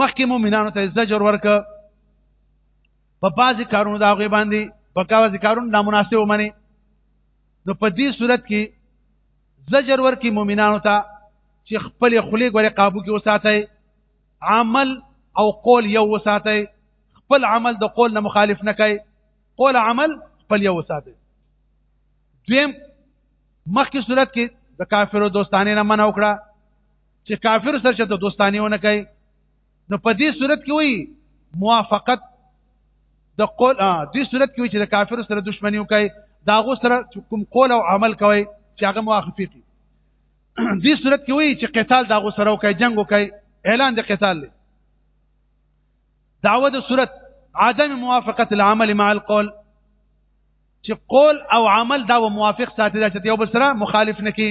مخکې مؤمنانو ته زجر ورک په بازي کارونو دا غي باندې په کاوه کارونو نامناسب ومني نو په دې صورت کې زجر ورکې مؤمنانو ته چې خپل خلی ګورې قابو کې وساتي عمل او قول یو وساتي خپل عمل د قول نه مخالف نه کوي قول عمل خپل یو وساتي دویم مخکې صورت کې د کافرو دوستانه نه منع وکړه چې کافر سره چې دوستانی ونه کوي نو په دې صورت کې وایي موافقت د قول دې صورت کې چې د کافر سره دښمنی وکړي دا غو سره کوم قول او عمل کوي چې هغه موافقي دي دې صورت کې وایي چې قتال دا غو سره وکړي جنگ وکړي اعلان د قتال دی دعوه د صورت عدم موافقه العمل مع القول چې قول او عمل دا موافق ساتي دا چې یو بل سره مخالف نکي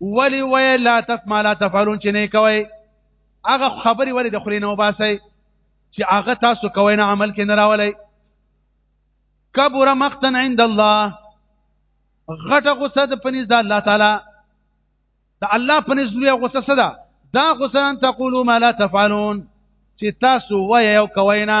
ولی وی لا تف ما لا تفعلون چې نه کوي هغه خبري ولی د خلی نه وباسي چې هغه تاسو کوي نه عمل کې نه راولي کبر مقتن عند الله غټه غصه د پنځ د الله تعالی د الله پنځ لوی غصه صدا دا غصه ان تقولوا ما لا تفعلون چې تاسو وایو کوي نه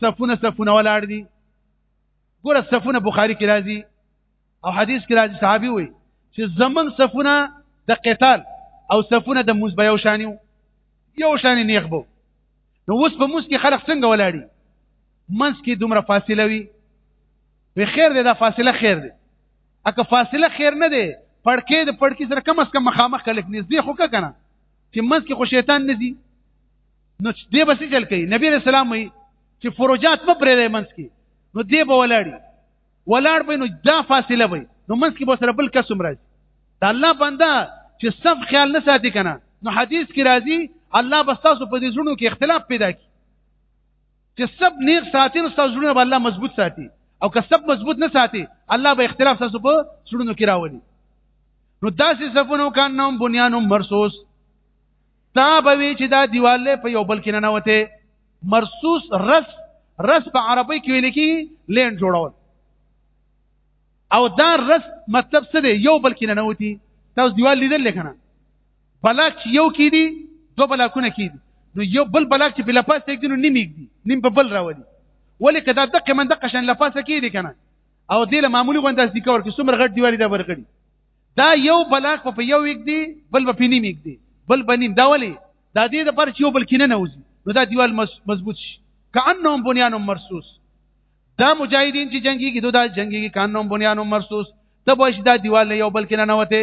صفونه صفونه ولاړ دي ګوره صفونه بخاری کې راځي او حدیث کې راځي صحابي وي چې زمون صفونه د قتال او صفونه د موز بیا شان یو شان نیخ بو نو اوس په موس کې خلک څنګه ولاړي منس کې دومره فاصله وي وی خیر دی دا فاصله خیر دی اکه فاصله خیر نه دی پړکې د پړکې سره کم اس کم مخامخ کلک نږدې خو کنه چې منس کې خو شیطان نه دی نو دې بس چل کوي نبی رسول الله وي چې فروجات مې پرې دی منس کې نو دې به ولاړی ولاړ به نو دا فاصله وي نو منس کې به سره بل کس مرز دا الله بنده چې صف خیال نه ساتي کنه نو حدیث کې راځي الله بس تاسو په دې زړونو کې اختلاف پیدا کی چې سب نیک ساتي نو تاسو زړونه به الله مضبوط ساتي او که سب مضبوط نه ساتي الله به اختلاف تاسو په زړونو کې راولي نو داسې صفونو کان نوم بنیانو مرصوص دا به وی چې دا دیوال له په یو بل کې نه نوته مرصوص رس رس په عربی کې ویل کی لین جوړول او دا رس مطلب څه دی یو بل کې نه نوتی تاسو دیوال لیدل لکنه بلاک یو کې دی دو بلاکونه کې دی نو یو بل بلاک چې په لپاس ته کې نو نیم دی نیم په بل راولي ولې کدا دقه من دقه شان لپاسه کې دی کنه او دې له معمولی غونډه ذکر کې څومره غټ دیوال دا ورغړي دا یو بلاغ په یو یک دی بل په نیم یک دی بل بنیم دا ولی دا دې د پر چې یو بل کینه نه وځي نو دا دیوال مضبوط شي کانهم بنیان مرصوص دا مجاهدین چې جنگي کې دا جنگي کې کانهم بنیان مرصوص ته به دا دیوال نه یو بل کینه نه وته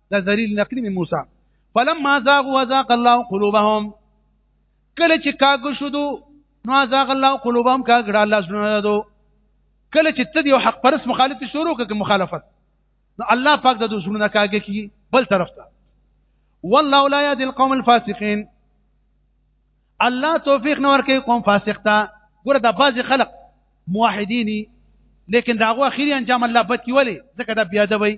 دا ذلیل نکړي مې موسی فلما زاغوا وزاق الله قلوبهم کله چې کاګ شو دو نو زاغ الله قلوبهم کاګ را الله سبحانه دو کله چې تد یو حق پرس مخالف شروع کړي مخالفت نو الله پاک د دوسونه کاګ کی بل طرف ته والله لا يهدي القوم الفاسقين الله توفیق نور کوي قوم فاسق ته ګوره د بعض خلق موحدینی لیکن داغه اخیری انجام الله بد کی ولی ځکه دا بیا دوی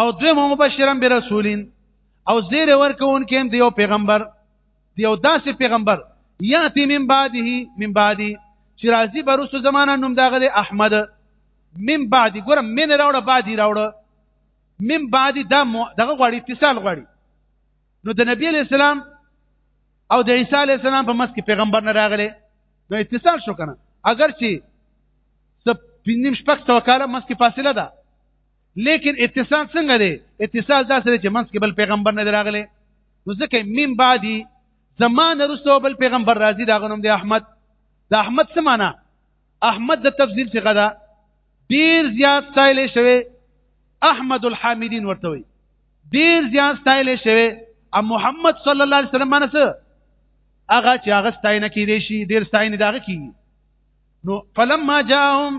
او دویم مبشرا برسولین او زیر ورکون کې هم دیو پیغمبر دیو داسې پیغمبر یاتی من بعده من بعدی چې راځي برسو زمانہ نوم داغه دی احمد من بعدی ګوره من راوړه بعدی راوړه من بعدی دا دغه غوړي اتصال غوړي نو د نبی علی السلام او د عیسی علی السلام په مس کې پیغمبر نه راغلی نو اتصال شو کنه اگر چې سب پینیم شپږ سو کاله مس کې فاصله ده لیکن اتصال څنګه دی اتصال دا سره چې منځ کې بل پیغمبر نه دراغله نو ځکه مين بعدي زمانه رسو بل پیغمبر راځي دا غنوم دی احمد دا احمد څه معنا احمد د تفضیل څخه دا ډیر زیات ستایل شوی احمد الحامدین ورته وي ډیر زیات ستایل شوی ام محمد صلی الله علیه وسلم باندې څه هغه چې هغه ستاینه کې دی شي ډیر ستاینه داغه کی نو فلما جاءهم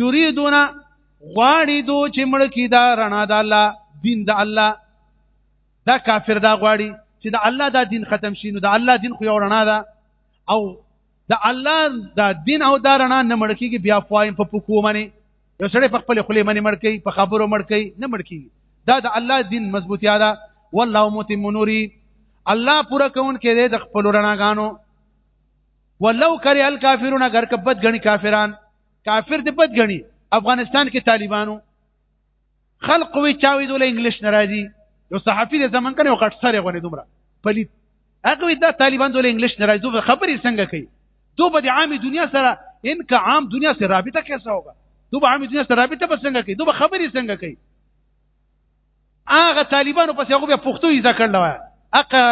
یریدون غواړي دو چې مړ کی دا رڼا د الله دین د الله دا کافر دا غواړي چې د الله دا دین ختم شي نو د الله دین خو یو رڼا ده او د الله دا دین او دا رڼا نه مړ کیږي بیا فوایم په پکو باندې یو سړی په خپل خلی باندې مړ کوي په خبرو مړ کوي نه مړ کیږي دا د الله دین مضبوطیا ده والله متم نوري الله پورا کون کې د خپل رڼاګانو ولو کری الکافرون اگر کبد غنی کافران کافر دی بد غنی افغانستان کې طالبانو خلق وی چاوي دول انګلیش ناراضي یو صحافي د زمون کنه وخت سره غونې دومره پلیت هغه دا طالبان دول انګلیش ناراضي دوه خبرې څنګه کوي دوه د عام دنیا سره ان کا عام دنیا سره رابطه کیسه ہوگا دوه عام دنیا سره رابطه به څنګه کوي دوه خبرې څنګه کوي هغه طالبانو پسې هغه بیا پښتو یې ذکر نه وای هغه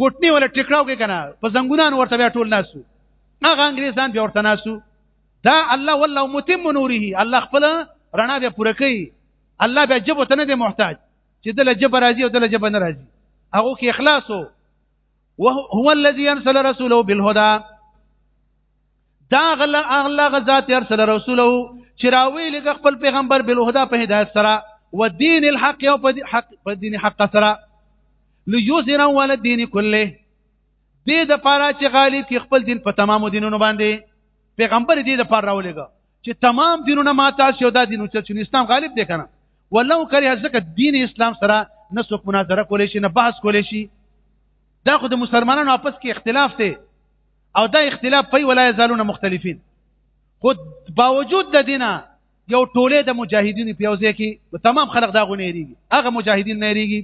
ګټنی ولا ټیکړاو کې کنه په زنګونان ورته بیا ټول ناسو هغه انګریزان بیا ورته ناسو دا الله والله متم نوره الله خپل رڼا بیا پوره کوي الله بیا جبو ته نه دی محتاج چې دله جبه راځي او دله جبه نه راځي هغه کې اخلاص وو هو الذي انزل رسوله بالهدى دا غل اغلا غزات ارسل رسوله چې راویل د خپل پیغمبر بل هدا په هدایت سره و دین الحق او په حق په دین حق سره ليوزن ول الدين كله دې د پاره چې غالب کې خپل دین په تمامو دینونو باندې پیغمبر دې د پاره راولېګا چې تمام دینونه ماته شو دا دینو چې اسلام غالب دی کنه ولو کړي ځکه دین اسلام سره نه څوک مناظره کولې شي نه بحث کولې شي دا خو د مسلمانانو اپس کې اختلاف دی او دا اختلاف په ولا یزالون مختلفین خود باوجود د دینه یو ټوله د مجاهدین په یو ځای کې تمام خلک دا غو نه ریږي هغه مجاهدین نه ریږي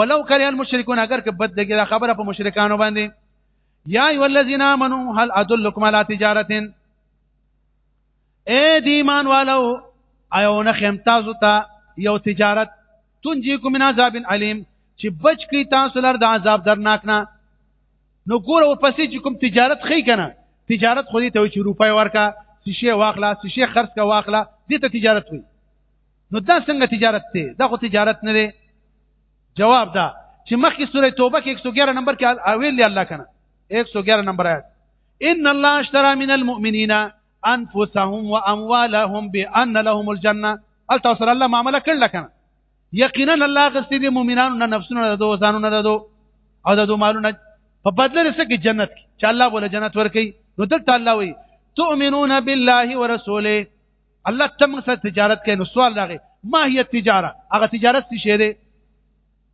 ولو کړي المشرکون اگر که بد دګه دا خبره په مشرکانو باندې یا ای الذین آمنو هل ادلکم علی تجارتین اے دی ایمان والو ایو نه خیم تاسو ته یو تجارت تنجیکم من عذاب علیم چې بچ کی تاسو لر د عذاب درناک نه نو ګور او پسې چې کوم تجارت خې کنه تجارت خو دې ته چې روپۍ ورکا شیشه واخلا شیشه خرڅ کا واخلا دې ته تجارت وي نو دا څنګه تجارت دی دا خو تجارت نه دی جواب دا چې مخکې سوره توبه کې 111 نمبر کې اویل دی الله کنه 111 نمبر آیت ان الله اشترى من المؤمنين انفسهم واموالهم بان لهم الجنه هل توصل الله معامله کړل کنه یقینا الله غستی دي مؤمنانو نه نفسونو نه دوه ځانو نه دو او د دوه مالونه په بدل رسې کې جنت چې الله بوله جنت ورکي نو دلته الله وي تؤمنون بالله ورسوله الله تم سره تجارت کوي نو سوال راغی ما هي التجاره هغه تجارت څه شی دی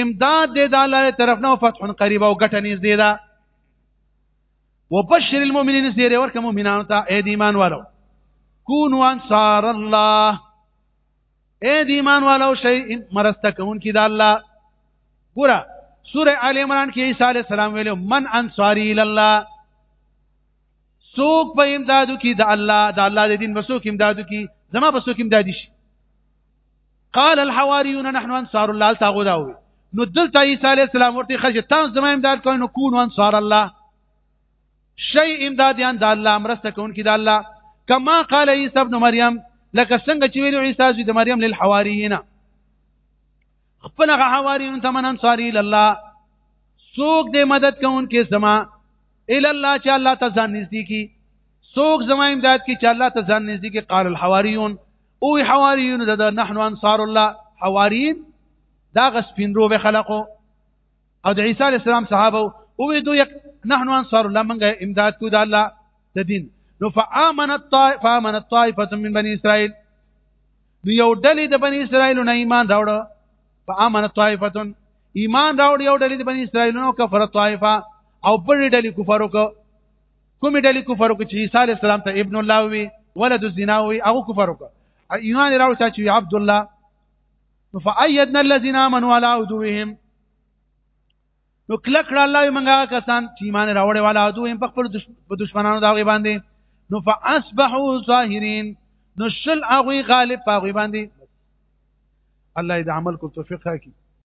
امداد دې د الله له طرف نه فتح قریب او ګټه نږدې ده وبشر المؤمنین سیره ورکه مؤمنانو ته اې د ایمان والو کونو انصار الله اې د ایمان والو شي مرسته کوونکي د الله ګوره سوره ال عمران کې عیسی علی السلام ویلو من انصاری الله سوق په امدادو کې د الله د الله د دین مسوک امدادو کې زما په سوق امدادي شي قال الحواريون نحن انصار الله تاغو داوي نو دلته عيسى عليه السلام ورته خرج تاسو زما امداد کوئ نو كونوا انصار الله شيء امداديان د الله مرسته کوونکي د الله کما قال عيسى ابن مريم لکه څنګه چې ویلو عيسى زوی د مريم للحواريين خپل هغه حواريون ته من انصار الله څوک دې مدد کوونکي سما ال الله چې الله ته ځان نږدې کی څوک زما امداد کی چې الله ته ځان نږدې کی قال الحواريون او حواریون دا نحن انصار الله حوارین دا غسپین رو به خلقو او د عیسی علی السلام صحابه او دوی نحن انصار الله منګه امداد کو د الله د دین نو فامنت طائف فامنت طائفه من بني اسرائيل نو یو ډلې د بني اسرائيل نه ایمان راوړ فامنت طائفه ایمان راوړ یو ډلې د بني اسرائيل نو کفر طائفه او پر ډلې کفر وکړ کومې ډلې کفر وکړي چې عیسی علی السلام ته ابن الله وي ولد الزنا وي هغه کفر وکړي ایمان راو چې عبد الله فأيدنا الذين آمنوا على عدوهم نو کله کړه الله یې منګه کسان چې ایمان راوړې والا دوه هم په خپل دشمنانو دا غي باندې نو فاصبحوا ظاهرين نو شل هغه غالب په غي باندې الله دې عمل کو توفیق راکړي